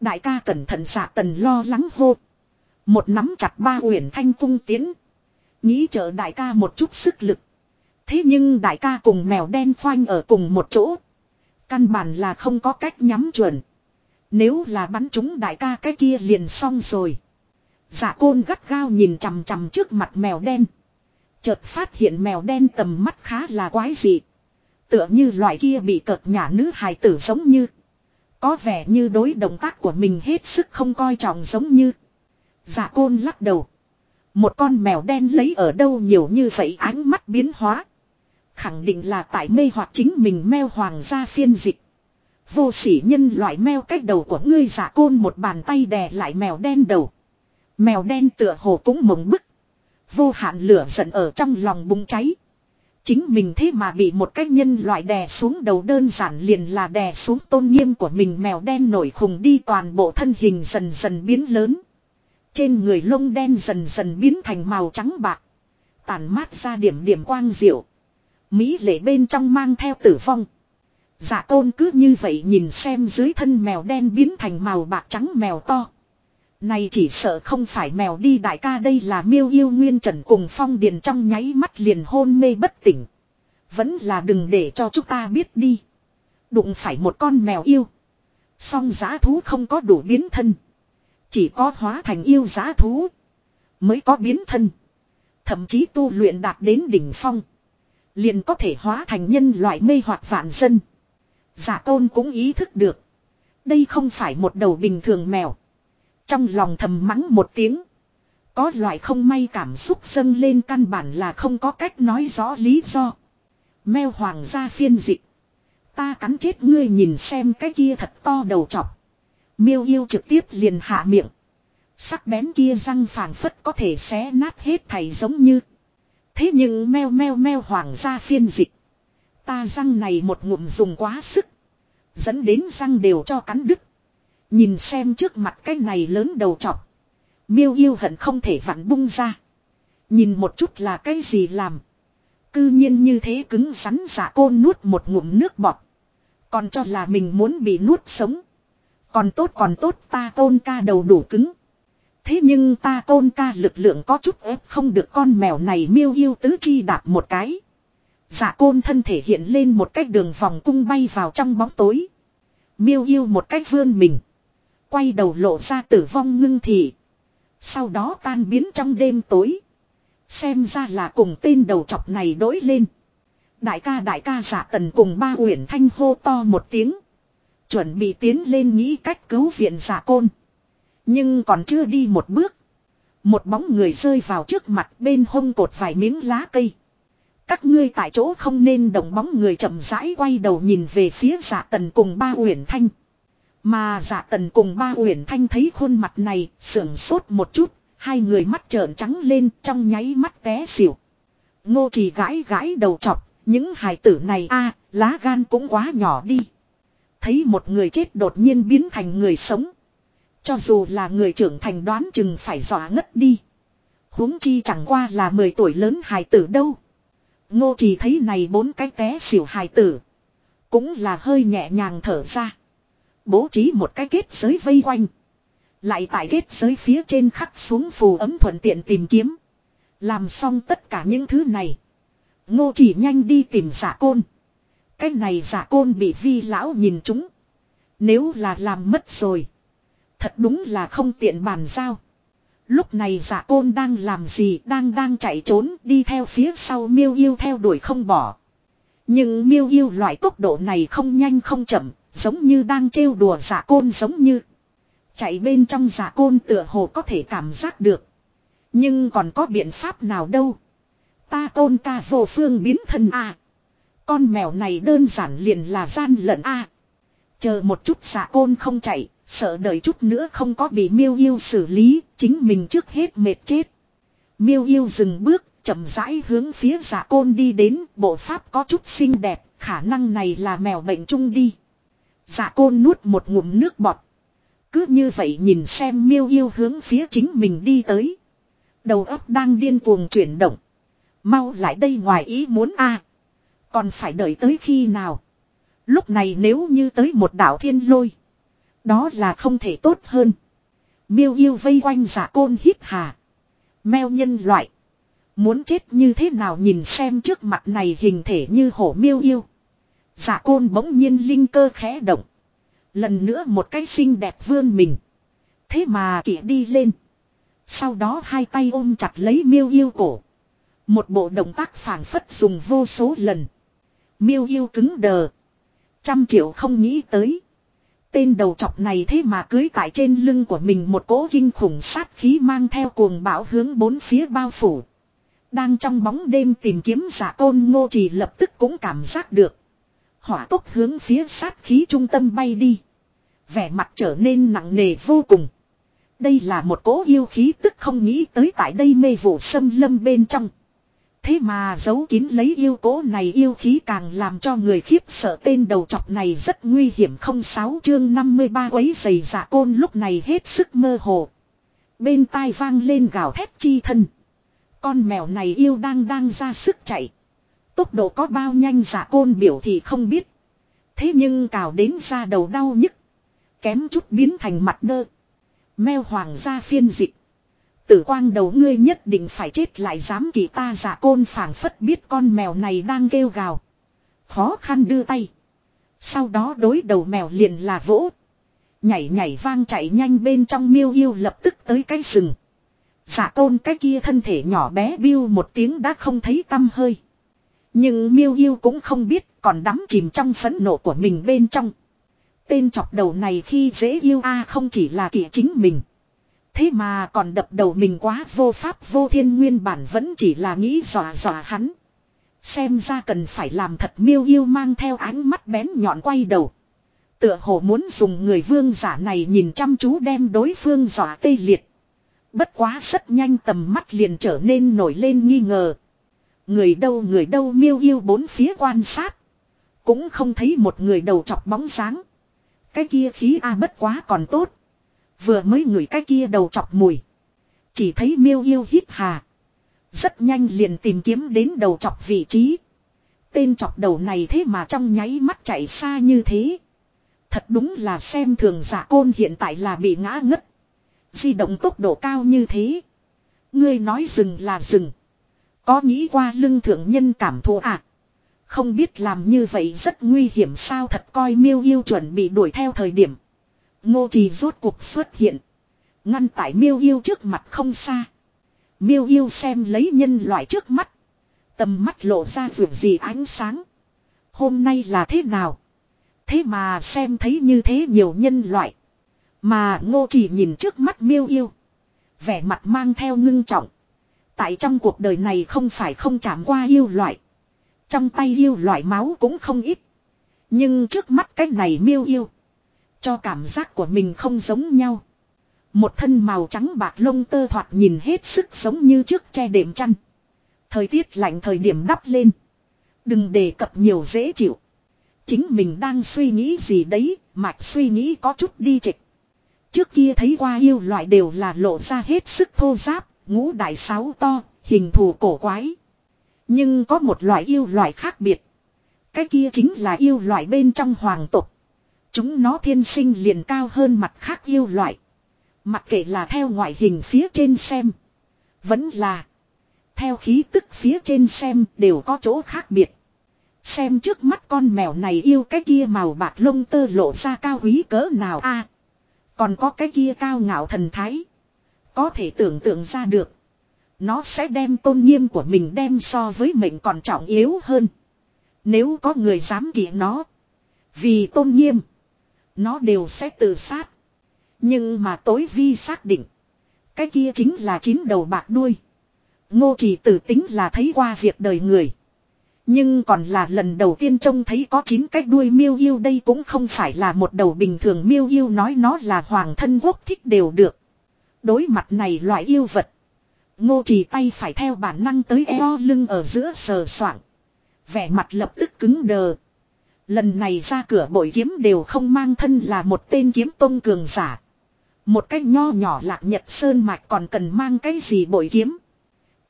Đại ca cẩn thận xạ tần lo lắng hô. Một nắm chặt ba huyền thanh cung tiến. Nghĩ trợ đại ca một chút sức lực. Thế nhưng đại ca cùng mèo đen khoanh ở cùng một chỗ. Căn bản là không có cách nhắm chuẩn. Nếu là bắn chúng đại ca cái kia liền xong rồi. giả côn gắt gao nhìn chằm chằm trước mặt mèo đen. Chợt phát hiện mèo đen tầm mắt khá là quái dị. Tựa như loại kia bị cợt nhả nữ hài tử giống như. Có vẻ như đối động tác của mình hết sức không coi trọng giống như. giả côn lắc đầu. Một con mèo đen lấy ở đâu nhiều như vậy ánh mắt biến hóa. Khẳng định là tại mê hoặc chính mình meo hoàng gia phiên dịch. Vô sỉ nhân loại meo cách đầu của ngươi giả côn một bàn tay đè lại mèo đen đầu. Mèo đen tựa hồ cũng mộng bức. Vô hạn lửa giận ở trong lòng bùng cháy. Chính mình thế mà bị một cái nhân loại đè xuống đầu đơn giản liền là đè xuống tôn nghiêm của mình mèo đen nổi khùng đi toàn bộ thân hình dần dần biến lớn. Trên người lông đen dần dần biến thành màu trắng bạc. Tàn mát ra điểm điểm quang diệu. Mỹ lệ bên trong mang theo tử vong. Dạ tôn cứ như vậy nhìn xem dưới thân mèo đen biến thành màu bạc trắng mèo to. Này chỉ sợ không phải mèo đi đại ca đây là miêu yêu nguyên trần cùng phong điền trong nháy mắt liền hôn mê bất tỉnh. Vẫn là đừng để cho chúng ta biết đi. Đụng phải một con mèo yêu. Song giá thú không có đủ biến thân. Chỉ có hóa thành yêu giá thú. Mới có biến thân. Thậm chí tu luyện đạt đến đỉnh phong. Liền có thể hóa thành nhân loại mê hoặc vạn dân. Giả tôn cũng ý thức được. Đây không phải một đầu bình thường mèo. Trong lòng thầm mắng một tiếng. Có loại không may cảm xúc dâng lên căn bản là không có cách nói rõ lý do. Mèo hoàng gia phiên dịch. Ta cắn chết ngươi nhìn xem cái kia thật to đầu chọc. Miêu yêu trực tiếp liền hạ miệng. Sắc bén kia răng phảng phất có thể xé nát hết thầy giống như. Thế nhưng meo meo meo hoàng gia phiên dịch. Ta răng này một ngụm dùng quá sức. Dẫn đến răng đều cho cắn đứt. Nhìn xem trước mặt cái này lớn đầu chọc. Miêu yêu hận không thể vặn bung ra. Nhìn một chút là cái gì làm. Cư nhiên như thế cứng rắn giả côn nuốt một ngụm nước bọt. Còn cho là mình muốn bị nuốt sống. Còn tốt còn tốt ta tôn ca đầu đủ cứng. Thế nhưng ta tôn ca lực lượng có chút ép không được con mèo này miêu yêu tứ chi đạp một cái. Dạ côn thân thể hiện lên một cách đường vòng cung bay vào trong bóng tối. Miêu yêu một cách vươn mình. Quay đầu lộ ra tử vong ngưng thị. Sau đó tan biến trong đêm tối. Xem ra là cùng tên đầu chọc này đối lên. Đại ca đại ca giả tần cùng ba uyển thanh hô to một tiếng. Chuẩn bị tiến lên nghĩ cách cứu viện giả côn. Nhưng còn chưa đi một bước. Một bóng người rơi vào trước mặt bên hông cột vài miếng lá cây. Các ngươi tại chỗ không nên động bóng người chậm rãi quay đầu nhìn về phía giả tần cùng ba uyển thanh. Mà giả tần cùng ba uyển thanh thấy khuôn mặt này sưởng sốt một chút. Hai người mắt trợn trắng lên trong nháy mắt té xỉu. Ngô chỉ gãi gãi đầu chọc. Những hài tử này a, lá gan cũng quá nhỏ đi. Thấy một người chết đột nhiên biến thành người sống. Cho dù là người trưởng thành đoán chừng phải dọa ngất đi. huống chi chẳng qua là 10 tuổi lớn hài tử đâu. Ngô chỉ thấy này bốn cái té xỉu hài tử. Cũng là hơi nhẹ nhàng thở ra. Bố trí một cái kết giới vây quanh. Lại tại kết giới phía trên khắc xuống phù ấm thuận tiện tìm kiếm. Làm xong tất cả những thứ này. Ngô chỉ nhanh đi tìm giả côn. Cái này giả côn bị vi lão nhìn chúng. Nếu là làm mất rồi. Thật đúng là không tiện bàn giao. Lúc này giả côn đang làm gì đang đang chạy trốn đi theo phía sau miêu yêu theo đuổi không bỏ. Nhưng miêu yêu loại tốc độ này không nhanh không chậm, giống như đang trêu đùa giả côn giống như. Chạy bên trong giả côn tựa hồ có thể cảm giác được. Nhưng còn có biện pháp nào đâu. Ta côn ca vô phương biến thân à. Con mèo này đơn giản liền là gian lận a. Chờ một chút giả côn không chạy, sợ đợi chút nữa không có bị miêu yêu xử lý, chính mình trước hết mệt chết. Miêu yêu dừng bước, chậm rãi hướng phía giả côn đi đến, bộ pháp có chút xinh đẹp, khả năng này là mèo bệnh chung đi. Giả côn nuốt một ngụm nước bọt. Cứ như vậy nhìn xem miêu yêu hướng phía chính mình đi tới. Đầu óc đang điên cuồng chuyển động. Mau lại đây ngoài ý muốn a còn phải đợi tới khi nào. Lúc này nếu như tới một đảo thiên lôi. Đó là không thể tốt hơn. Miêu yêu vây quanh giả côn hít hà. Mèo nhân loại. Muốn chết như thế nào nhìn xem trước mặt này hình thể như hổ miêu yêu. Giả côn bỗng nhiên linh cơ khẽ động. Lần nữa một cái xinh đẹp vươn mình. Thế mà kỵ đi lên. Sau đó hai tay ôm chặt lấy miêu yêu cổ. Một bộ động tác phản phất dùng vô số lần. Miêu yêu cứng đờ. Trăm triệu không nghĩ tới. Tên đầu chọc này thế mà cưới tại trên lưng của mình một cỗ kinh khủng sát khí mang theo cuồng bão hướng bốn phía bao phủ. Đang trong bóng đêm tìm kiếm giả tôn ngô trì lập tức cũng cảm giác được. Hỏa tốc hướng phía sát khí trung tâm bay đi. Vẻ mặt trở nên nặng nề vô cùng. Đây là một cỗ yêu khí tức không nghĩ tới tại đây mê vụ sâm lâm bên trong. Thế mà giấu kín lấy yêu cố này yêu khí càng làm cho người khiếp sợ tên đầu chọc này rất nguy hiểm không sáu chương 53 quấy giày giả dạ côn lúc này hết sức mơ hồ. Bên tai vang lên gào thét chi thân. Con mèo này yêu đang đang ra sức chạy. Tốc độ có bao nhanh giả côn biểu thì không biết. Thế nhưng cào đến ra đầu đau nhức. Kém chút biến thành mặt đơ. Mèo hoàng gia phiên dịch. Tử quang đầu ngươi nhất định phải chết lại dám kỳ ta giả côn phảng phất biết con mèo này đang kêu gào. Khó khăn đưa tay. Sau đó đối đầu mèo liền là vỗ. Nhảy nhảy vang chạy nhanh bên trong miêu yêu lập tức tới cái rừng. Giả côn cái kia thân thể nhỏ bé biêu một tiếng đã không thấy tâm hơi. Nhưng miêu yêu cũng không biết còn đắm chìm trong phẫn nộ của mình bên trong. Tên chọc đầu này khi dễ yêu a không chỉ là kỳ chính mình. Thế mà còn đập đầu mình quá, vô pháp, vô thiên nguyên bản vẫn chỉ là nghĩ dọa dọa hắn. Xem ra cần phải làm thật miêu yêu mang theo ánh mắt bén nhọn quay đầu. Tựa hồ muốn dùng người vương giả này nhìn chăm chú đem đối phương dọa tê liệt. Bất quá rất nhanh tầm mắt liền trở nên nổi lên nghi ngờ. Người đâu người đâu miêu yêu bốn phía quan sát. Cũng không thấy một người đầu chọc bóng sáng. Cái kia khí a bất quá còn tốt. Vừa mới ngửi cái kia đầu chọc mùi. Chỉ thấy miêu yêu hít hà. Rất nhanh liền tìm kiếm đến đầu chọc vị trí. Tên chọc đầu này thế mà trong nháy mắt chạy xa như thế. Thật đúng là xem thường giả côn hiện tại là bị ngã ngất. Di động tốc độ cao như thế. Ngươi nói dừng là dừng. Có nghĩ qua lưng thượng nhân cảm thụ à? Không biết làm như vậy rất nguy hiểm sao thật coi miêu yêu chuẩn bị đuổi theo thời điểm. Ngô trì rốt cuộc xuất hiện. Ngăn tại miêu yêu trước mặt không xa. Miêu yêu xem lấy nhân loại trước mắt. Tầm mắt lộ ra vượt gì ánh sáng. Hôm nay là thế nào? Thế mà xem thấy như thế nhiều nhân loại. Mà ngô chỉ nhìn trước mắt miêu yêu. Vẻ mặt mang theo ngưng trọng. Tại trong cuộc đời này không phải không chạm qua yêu loại. Trong tay yêu loại máu cũng không ít. Nhưng trước mắt cái này miêu yêu. Cho cảm giác của mình không giống nhau. Một thân màu trắng bạc lông tơ thoạt nhìn hết sức giống như trước che đệm chăn. Thời tiết lạnh thời điểm đắp lên. Đừng đề cập nhiều dễ chịu. Chính mình đang suy nghĩ gì đấy, mạch suy nghĩ có chút đi trịch. Trước kia thấy qua yêu loại đều là lộ ra hết sức thô giáp, ngũ đại sáu to, hình thù cổ quái. Nhưng có một loại yêu loại khác biệt. Cái kia chính là yêu loại bên trong hoàng tộc. Chúng nó thiên sinh liền cao hơn mặt khác yêu loại. Mặc kệ là theo ngoại hình phía trên xem. Vẫn là. Theo khí tức phía trên xem đều có chỗ khác biệt. Xem trước mắt con mèo này yêu cái kia màu bạc lông tơ lộ ra cao quý cỡ nào a à, Còn có cái kia cao ngạo thần thái. Có thể tưởng tượng ra được. Nó sẽ đem tôn nghiêm của mình đem so với mình còn trọng yếu hơn. Nếu có người dám kỵ nó. Vì tôn nghiêm. Nó đều sẽ tự sát. Nhưng mà tối vi xác định. Cái kia chính là chín đầu bạc đuôi. Ngô chỉ tử tính là thấy qua việc đời người. Nhưng còn là lần đầu tiên trông thấy có chín cái đuôi miêu yêu đây cũng không phải là một đầu bình thường miêu yêu nói nó là hoàng thân quốc thích đều được. Đối mặt này loại yêu vật. Ngô chỉ tay phải theo bản năng tới eo lưng ở giữa sờ soạng. Vẻ mặt lập tức cứng đờ. Lần này ra cửa bội kiếm đều không mang thân là một tên kiếm tôn cường giả. Một cách nho nhỏ lạc nhật sơn mạch còn cần mang cái gì bội kiếm.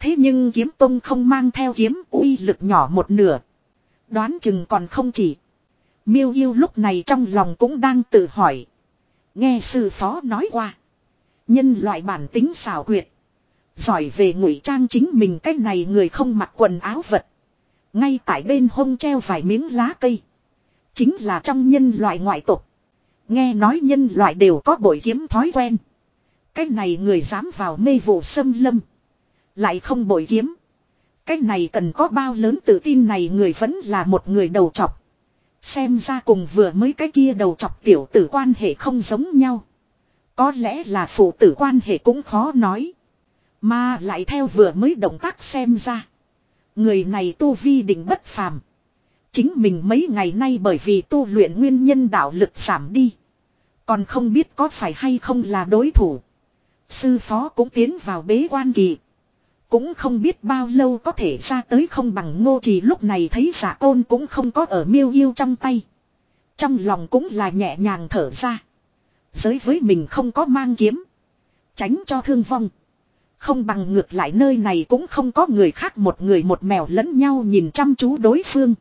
Thế nhưng kiếm tôn không mang theo kiếm, uy lực nhỏ một nửa. Đoán chừng còn không chỉ. Miêu yêu lúc này trong lòng cũng đang tự hỏi. Nghe sư phó nói qua. Nhân loại bản tính xảo quyệt. Giỏi về ngụy trang chính mình, cái này người không mặc quần áo vật. Ngay tại bên hông treo vài miếng lá cây. Chính là trong nhân loại ngoại tộc. Nghe nói nhân loại đều có bội kiếm thói quen. Cái này người dám vào mê vụ xâm lâm. Lại không bội kiếm. Cái này cần có bao lớn tự tin này người vẫn là một người đầu chọc. Xem ra cùng vừa mới cái kia đầu chọc tiểu tử quan hệ không giống nhau. Có lẽ là phụ tử quan hệ cũng khó nói. Mà lại theo vừa mới động tác xem ra. Người này tu vi định bất phàm. Chính mình mấy ngày nay bởi vì tu luyện nguyên nhân đạo lực giảm đi. Còn không biết có phải hay không là đối thủ. Sư phó cũng tiến vào bế quan kỳ. Cũng không biết bao lâu có thể ra tới không bằng ngô trì lúc này thấy giả côn cũng không có ở miêu yêu trong tay. Trong lòng cũng là nhẹ nhàng thở ra. Giới với mình không có mang kiếm. Tránh cho thương vong. Không bằng ngược lại nơi này cũng không có người khác một người một mèo lẫn nhau nhìn chăm chú đối phương.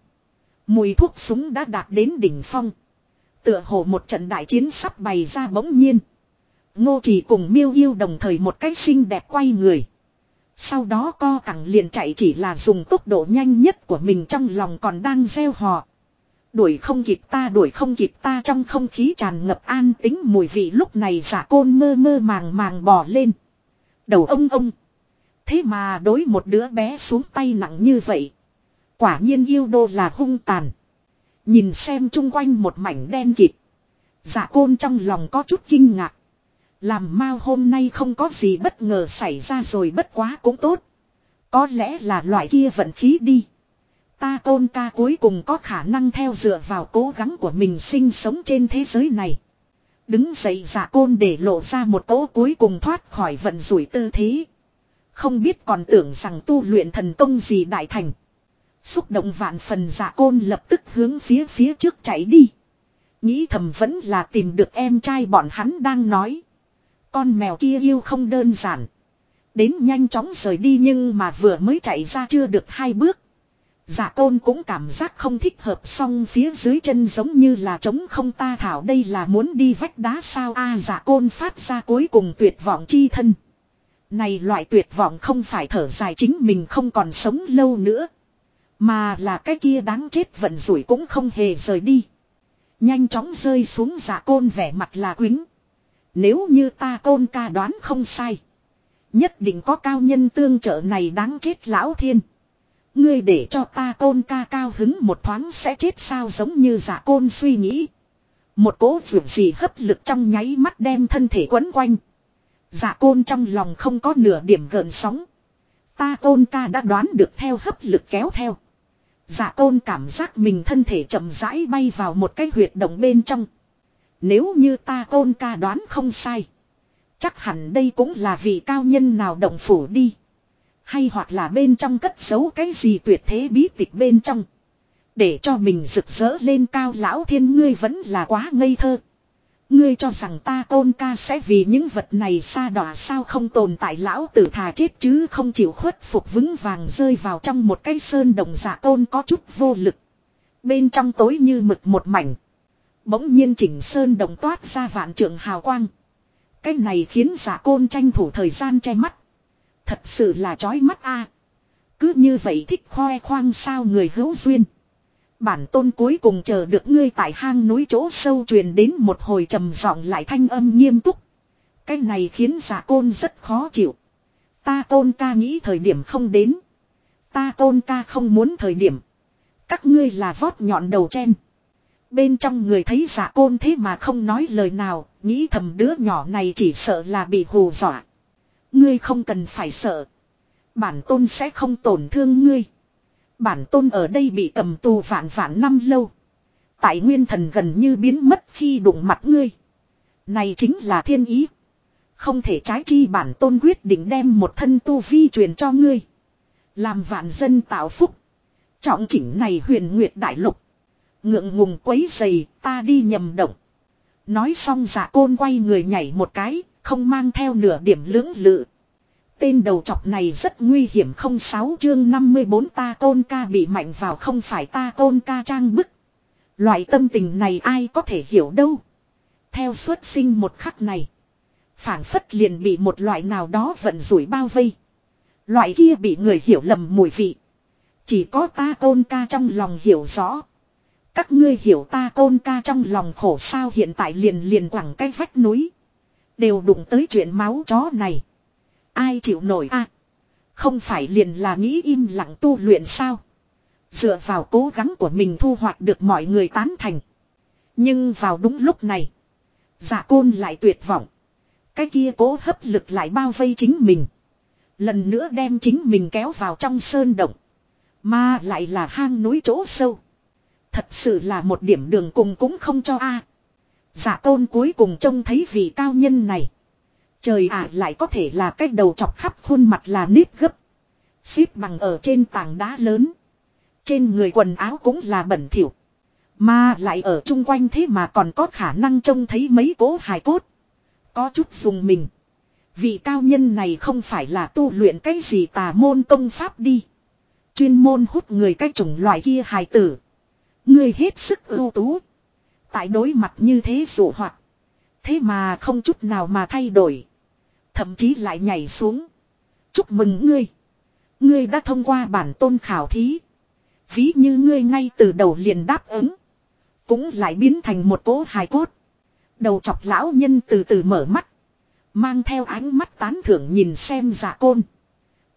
Mùi thuốc súng đã đạt đến đỉnh phong. Tựa hồ một trận đại chiến sắp bày ra bỗng nhiên. Ngô chỉ cùng miêu yêu đồng thời một cái xinh đẹp quay người. Sau đó co cẳng liền chạy chỉ là dùng tốc độ nhanh nhất của mình trong lòng còn đang gieo họ. Đuổi không kịp ta, đuổi không kịp ta trong không khí tràn ngập an tính mùi vị lúc này giả côn mơ mơ màng màng bò lên. Đầu ông ông. Thế mà đối một đứa bé xuống tay nặng như vậy. Quả nhiên yêu đô là hung tàn. Nhìn xem chung quanh một mảnh đen kịt. Giả côn trong lòng có chút kinh ngạc. Làm mau hôm nay không có gì bất ngờ xảy ra rồi bất quá cũng tốt. Có lẽ là loại kia vận khí đi. Ta côn ca cuối cùng có khả năng theo dựa vào cố gắng của mình sinh sống trên thế giới này. Đứng dậy giả côn để lộ ra một cỗ cuối cùng thoát khỏi vận rủi tư thế. Không biết còn tưởng rằng tu luyện thần công gì đại thành. Xúc động vạn phần giả côn lập tức hướng phía phía trước chạy đi. Nghĩ thầm vẫn là tìm được em trai bọn hắn đang nói. Con mèo kia yêu không đơn giản. Đến nhanh chóng rời đi nhưng mà vừa mới chạy ra chưa được hai bước. Giả côn cũng cảm giác không thích hợp song phía dưới chân giống như là trống không ta thảo đây là muốn đi vách đá sao a giả côn phát ra cuối cùng tuyệt vọng chi thân. Này loại tuyệt vọng không phải thở dài chính mình không còn sống lâu nữa. Mà là cái kia đáng chết vận rủi cũng không hề rời đi. Nhanh chóng rơi xuống giả côn vẻ mặt là quính. Nếu như ta côn ca đoán không sai. Nhất định có cao nhân tương trợ này đáng chết lão thiên. Ngươi để cho ta côn ca cao hứng một thoáng sẽ chết sao giống như giả côn suy nghĩ. Một cố vượt gì hấp lực trong nháy mắt đem thân thể quấn quanh. Giả côn trong lòng không có nửa điểm gợn sóng. Ta côn ca đã đoán được theo hấp lực kéo theo. Dạ Giả côn cảm giác mình thân thể chậm rãi bay vào một cái huyệt động bên trong. Nếu như ta côn ca đoán không sai. Chắc hẳn đây cũng là vị cao nhân nào động phủ đi. Hay hoặc là bên trong cất giấu cái gì tuyệt thế bí tịch bên trong. Để cho mình rực rỡ lên cao lão thiên ngươi vẫn là quá ngây thơ. Ngươi cho rằng ta tôn ca sẽ vì những vật này xa đọa sao không tồn tại lão tử thà chết chứ không chịu khuất phục vững vàng rơi vào trong một cái sơn đồng giả tôn có chút vô lực. Bên trong tối như mực một mảnh. Bỗng nhiên chỉnh sơn đồng toát ra vạn trượng hào quang. Cái này khiến dạ giả côn tranh thủ thời gian che mắt. Thật sự là chói mắt a. Cứ như vậy thích khoe khoang sao người hữu duyên. Bản tôn cuối cùng chờ được ngươi tại hang núi chỗ sâu truyền đến một hồi trầm giọng lại thanh âm nghiêm túc. Cái này khiến giả côn rất khó chịu. Ta tôn ca nghĩ thời điểm không đến. Ta tôn ca không muốn thời điểm. Các ngươi là vót nhọn đầu chen. Bên trong người thấy giả côn thế mà không nói lời nào, nghĩ thầm đứa nhỏ này chỉ sợ là bị hù dọa. Ngươi không cần phải sợ. Bản tôn sẽ không tổn thương ngươi. Bản tôn ở đây bị cầm tù vạn vạn năm lâu. Tại nguyên thần gần như biến mất khi đụng mặt ngươi. Này chính là thiên ý. Không thể trái chi bản tôn quyết định đem một thân tu vi truyền cho ngươi. Làm vạn dân tạo phúc. Trọng chỉnh này huyền nguyệt đại lục. Ngượng ngùng quấy dày ta đi nhầm động. Nói xong giả côn quay người nhảy một cái, không mang theo nửa điểm lưỡng lự. Tên đầu chọc này rất nguy hiểm không sáu chương 54 ta côn ca bị mạnh vào không phải ta côn ca trang bức. Loại tâm tình này ai có thể hiểu đâu. Theo xuất sinh một khắc này. phảng phất liền bị một loại nào đó vận rủi bao vây. Loại kia bị người hiểu lầm mùi vị. Chỉ có ta côn ca trong lòng hiểu rõ. Các ngươi hiểu ta côn ca trong lòng khổ sao hiện tại liền liền quẳng cái vách núi. Đều đụng tới chuyện máu chó này. Ai chịu nổi a Không phải liền là nghĩ im lặng tu luyện sao. Dựa vào cố gắng của mình thu hoạch được mọi người tán thành. Nhưng vào đúng lúc này. giả côn lại tuyệt vọng. Cái kia cố hấp lực lại bao vây chính mình. Lần nữa đem chính mình kéo vào trong sơn động. Mà lại là hang núi chỗ sâu. Thật sự là một điểm đường cùng cũng không cho a. Dạ à. Giả tôn cuối cùng trông thấy vị cao nhân này. Trời ạ, lại có thể là cái đầu chọc khắp khuôn mặt là nếp gấp. Xếp bằng ở trên tảng đá lớn. Trên người quần áo cũng là bẩn thỉu. Mà lại ở chung quanh thế mà còn có khả năng trông thấy mấy cố hài cốt. Có chút dùng mình. Vị cao nhân này không phải là tu luyện cái gì tà môn công pháp đi. Chuyên môn hút người cái chủng loại kia hài tử. Người hết sức ưu tú. Tại đối mặt như thế dụ hoạt. Thế mà không chút nào mà thay đổi. Thậm chí lại nhảy xuống. Chúc mừng ngươi. Ngươi đã thông qua bản tôn khảo thí. Ví như ngươi ngay từ đầu liền đáp ứng. Cũng lại biến thành một cố hài cốt. Đầu chọc lão nhân từ từ mở mắt. Mang theo ánh mắt tán thưởng nhìn xem giả côn.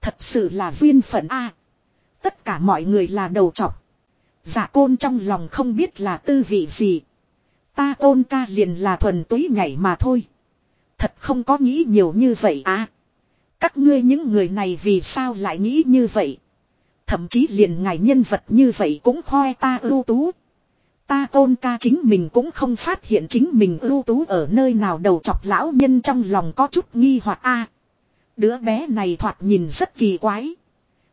Thật sự là duyên phận A. Tất cả mọi người là đầu chọc. Giả côn trong lòng không biết là tư vị gì. Ta côn ca liền là thuần túy nhảy mà thôi. Thật không có nghĩ nhiều như vậy à. Các ngươi những người này vì sao lại nghĩ như vậy. Thậm chí liền ngài nhân vật như vậy cũng khoe ta ưu tú. Ta tôn ca chính mình cũng không phát hiện chính mình ưu tú ở nơi nào đầu chọc lão nhân trong lòng có chút nghi hoặc a Đứa bé này thoạt nhìn rất kỳ quái.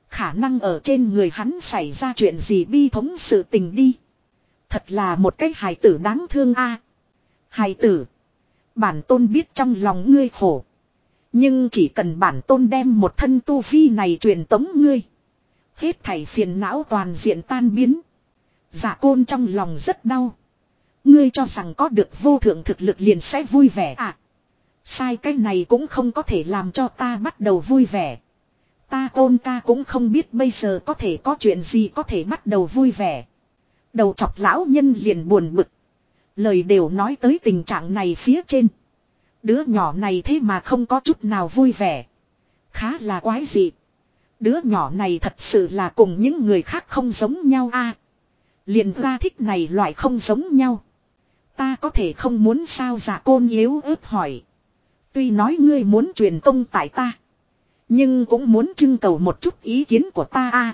Khả năng ở trên người hắn xảy ra chuyện gì bi thống sự tình đi. Thật là một cái hài tử đáng thương a à. Hài tử. Bản tôn biết trong lòng ngươi khổ. Nhưng chỉ cần bản tôn đem một thân tu vi này truyền tống ngươi. Hết thảy phiền não toàn diện tan biến. Giả côn trong lòng rất đau. Ngươi cho rằng có được vô thượng thực lực liền sẽ vui vẻ à. Sai, cái này cũng không có thể làm cho ta bắt đầu vui vẻ. Ta côn ca cũng không biết bây giờ có thể có chuyện gì có thể bắt đầu vui vẻ. Đầu chọc lão nhân liền buồn bực. Lời đều nói tới tình trạng này phía trên. Đứa nhỏ này thế mà không có chút nào vui vẻ. Khá là quái dị. Đứa nhỏ này thật sự là cùng những người khác không giống nhau a. liền ra thích này loại không giống nhau. Ta có thể không muốn sao giả côn yếu ớt hỏi. Tuy nói ngươi muốn truyền tông tại ta. Nhưng cũng muốn trưng cầu một chút ý kiến của ta a.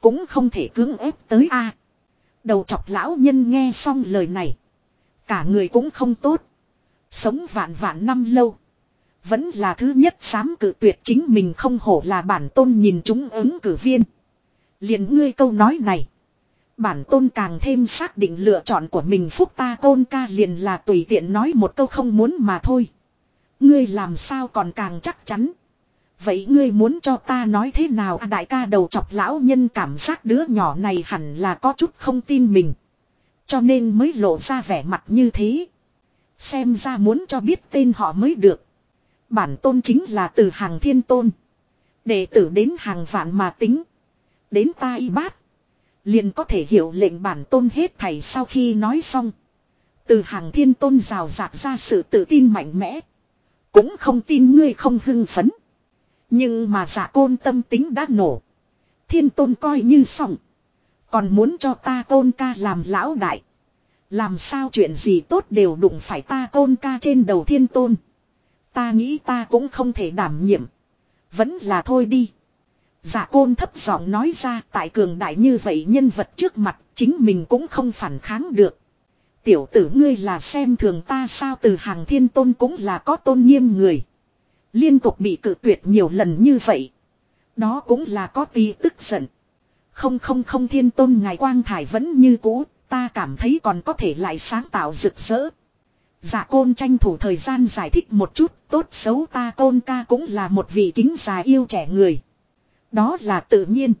Cũng không thể cưỡng ép tới a. Đầu chọc lão nhân nghe xong lời này. Cả người cũng không tốt. Sống vạn vạn năm lâu. Vẫn là thứ nhất dám cử tuyệt chính mình không hổ là bản tôn nhìn chúng ứng cử viên. liền ngươi câu nói này. Bản tôn càng thêm xác định lựa chọn của mình phúc ta tôn ca liền là tùy tiện nói một câu không muốn mà thôi. Ngươi làm sao còn càng chắc chắn. Vậy ngươi muốn cho ta nói thế nào à, đại ca đầu chọc lão nhân cảm giác đứa nhỏ này hẳn là có chút không tin mình. Cho nên mới lộ ra vẻ mặt như thế. Xem ra muốn cho biết tên họ mới được. Bản tôn chính là từ hàng thiên tôn. Đệ tử đến hàng vạn mà tính. Đến ta y bát. Liền có thể hiểu lệnh bản tôn hết thảy sau khi nói xong. Từ hàng thiên tôn rào rạc ra sự tự tin mạnh mẽ. Cũng không tin ngươi không hưng phấn. Nhưng mà giả côn tâm tính đã nổ. Thiên tôn coi như xong. Còn muốn cho ta tôn ca làm lão đại. Làm sao chuyện gì tốt đều đụng phải ta tôn ca trên đầu thiên tôn. Ta nghĩ ta cũng không thể đảm nhiệm. Vẫn là thôi đi. Giả côn thấp giọng nói ra tại cường đại như vậy nhân vật trước mặt chính mình cũng không phản kháng được. Tiểu tử ngươi là xem thường ta sao từ hàng thiên tôn cũng là có tôn nghiêm người. Liên tục bị cự tuyệt nhiều lần như vậy. Đó cũng là có tí tức giận. Không không không thiên tôn ngài quang thải vẫn như cũ, ta cảm thấy còn có thể lại sáng tạo rực rỡ. Dạ côn tranh thủ thời gian giải thích một chút, tốt xấu ta côn ca cũng là một vị kính già yêu trẻ người. Đó là tự nhiên.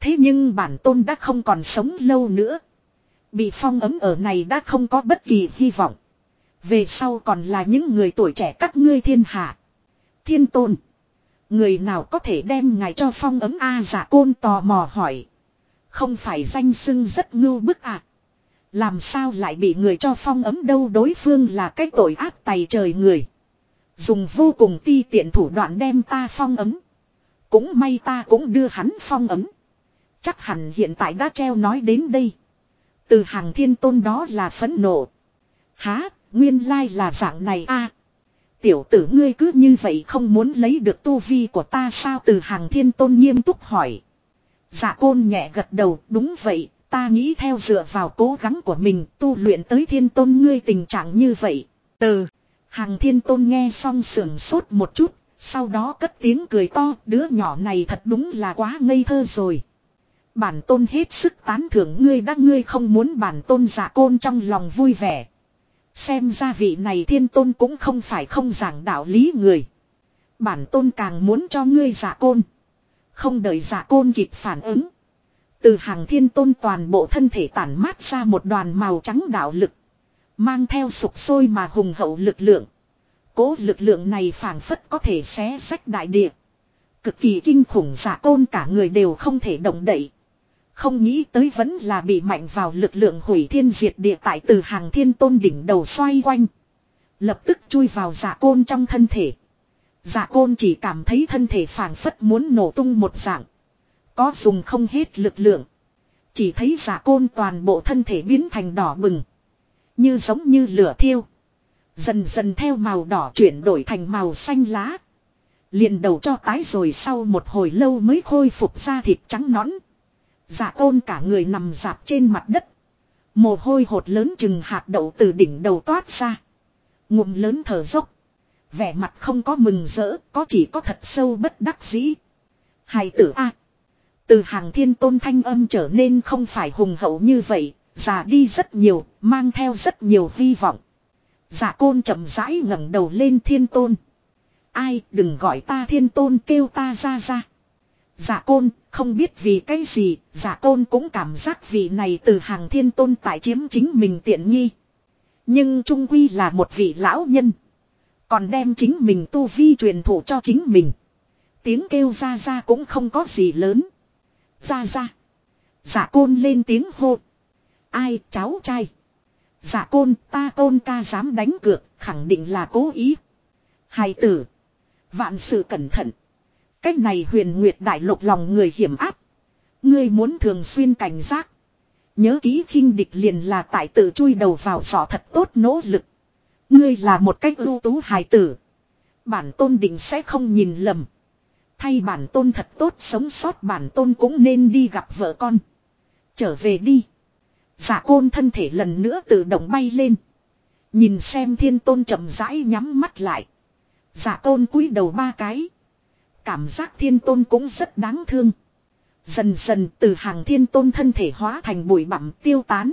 Thế nhưng bản tôn đã không còn sống lâu nữa. Bị phong ấm ở này đã không có bất kỳ hy vọng. Về sau còn là những người tuổi trẻ các ngươi thiên hạ. Thiên tôn. Người nào có thể đem ngài cho phong ấm A giả côn tò mò hỏi. Không phải danh sưng rất ngưu bức à. Làm sao lại bị người cho phong ấm đâu đối phương là cái tội ác tày trời người. Dùng vô cùng ti tiện thủ đoạn đem ta phong ấm. Cũng may ta cũng đưa hắn phong ấm. Chắc hẳn hiện tại đã treo nói đến đây. Từ hàng thiên tôn đó là phẫn nộ. Há, nguyên lai là dạng này a Tiểu tử ngươi cứ như vậy không muốn lấy được tu vi của ta sao từ hàng thiên tôn nghiêm túc hỏi. Dạ côn nhẹ gật đầu, đúng vậy, ta nghĩ theo dựa vào cố gắng của mình tu luyện tới thiên tôn ngươi tình trạng như vậy. Từ, hàng thiên tôn nghe xong sưởng sốt một chút, sau đó cất tiếng cười to, đứa nhỏ này thật đúng là quá ngây thơ rồi. Bản tôn hết sức tán thưởng ngươi đã ngươi không muốn bản tôn giả côn trong lòng vui vẻ. Xem ra vị này thiên tôn cũng không phải không giảng đạo lý người. Bản tôn càng muốn cho ngươi giả côn. Không đợi giả côn kịp phản ứng. Từ hàng thiên tôn toàn bộ thân thể tản mát ra một đoàn màu trắng đạo lực. Mang theo sục sôi mà hùng hậu lực lượng. Cố lực lượng này phảng phất có thể xé sách đại địa. Cực kỳ kinh khủng giả côn cả người đều không thể động đậy. Không nghĩ tới vẫn là bị mạnh vào lực lượng hủy thiên diệt địa tại từ hàng thiên tôn đỉnh đầu xoay quanh. Lập tức chui vào giả côn trong thân thể. Giả côn chỉ cảm thấy thân thể phản phất muốn nổ tung một dạng. Có dùng không hết lực lượng. Chỉ thấy giả côn toàn bộ thân thể biến thành đỏ bừng. Như giống như lửa thiêu. Dần dần theo màu đỏ chuyển đổi thành màu xanh lá. Liền đầu cho tái rồi sau một hồi lâu mới khôi phục ra thịt trắng nõn. Dạ tôn cả người nằm dạp trên mặt đất. Mồ hôi hột lớn chừng hạt đậu từ đỉnh đầu toát ra. Ngụm lớn thở dốc. Vẻ mặt không có mừng rỡ, có chỉ có thật sâu bất đắc dĩ. Hài tử A. Từ hàng thiên tôn thanh âm trở nên không phải hùng hậu như vậy, già đi rất nhiều, mang theo rất nhiều hy vọng. giả côn chậm rãi ngẩng đầu lên thiên tôn. Ai đừng gọi ta thiên tôn kêu ta ra ra. Dạ côn, không biết vì cái gì, dạ côn cũng cảm giác vị này từ hàng thiên tôn tại chiếm chính mình tiện nghi. Nhưng trung quy là một vị lão nhân. Còn đem chính mình tu vi truyền thụ cho chính mình. Tiếng kêu ra ra cũng không có gì lớn. Ra ra. Dạ côn lên tiếng hô. Ai cháu trai. Dạ côn ta tôn ca dám đánh cược khẳng định là cố ý. Hài tử. Vạn sự cẩn thận. Cách này huyền nguyệt đại lục lòng người hiểm áp. Ngươi muốn thường xuyên cảnh giác. Nhớ ký khinh địch liền là tại tự chui đầu vào sọ thật tốt nỗ lực. Ngươi là một cách ưu tú hài tử. Bản tôn định sẽ không nhìn lầm. Thay bản tôn thật tốt sống sót bản tôn cũng nên đi gặp vợ con. Trở về đi. Giả côn thân thể lần nữa tự động bay lên. Nhìn xem thiên tôn chậm rãi nhắm mắt lại. Dạ Giả tôn cúi đầu ba cái. Cảm giác thiên tôn cũng rất đáng thương. Dần dần từ hàng thiên tôn thân thể hóa thành bụi bặm tiêu tán.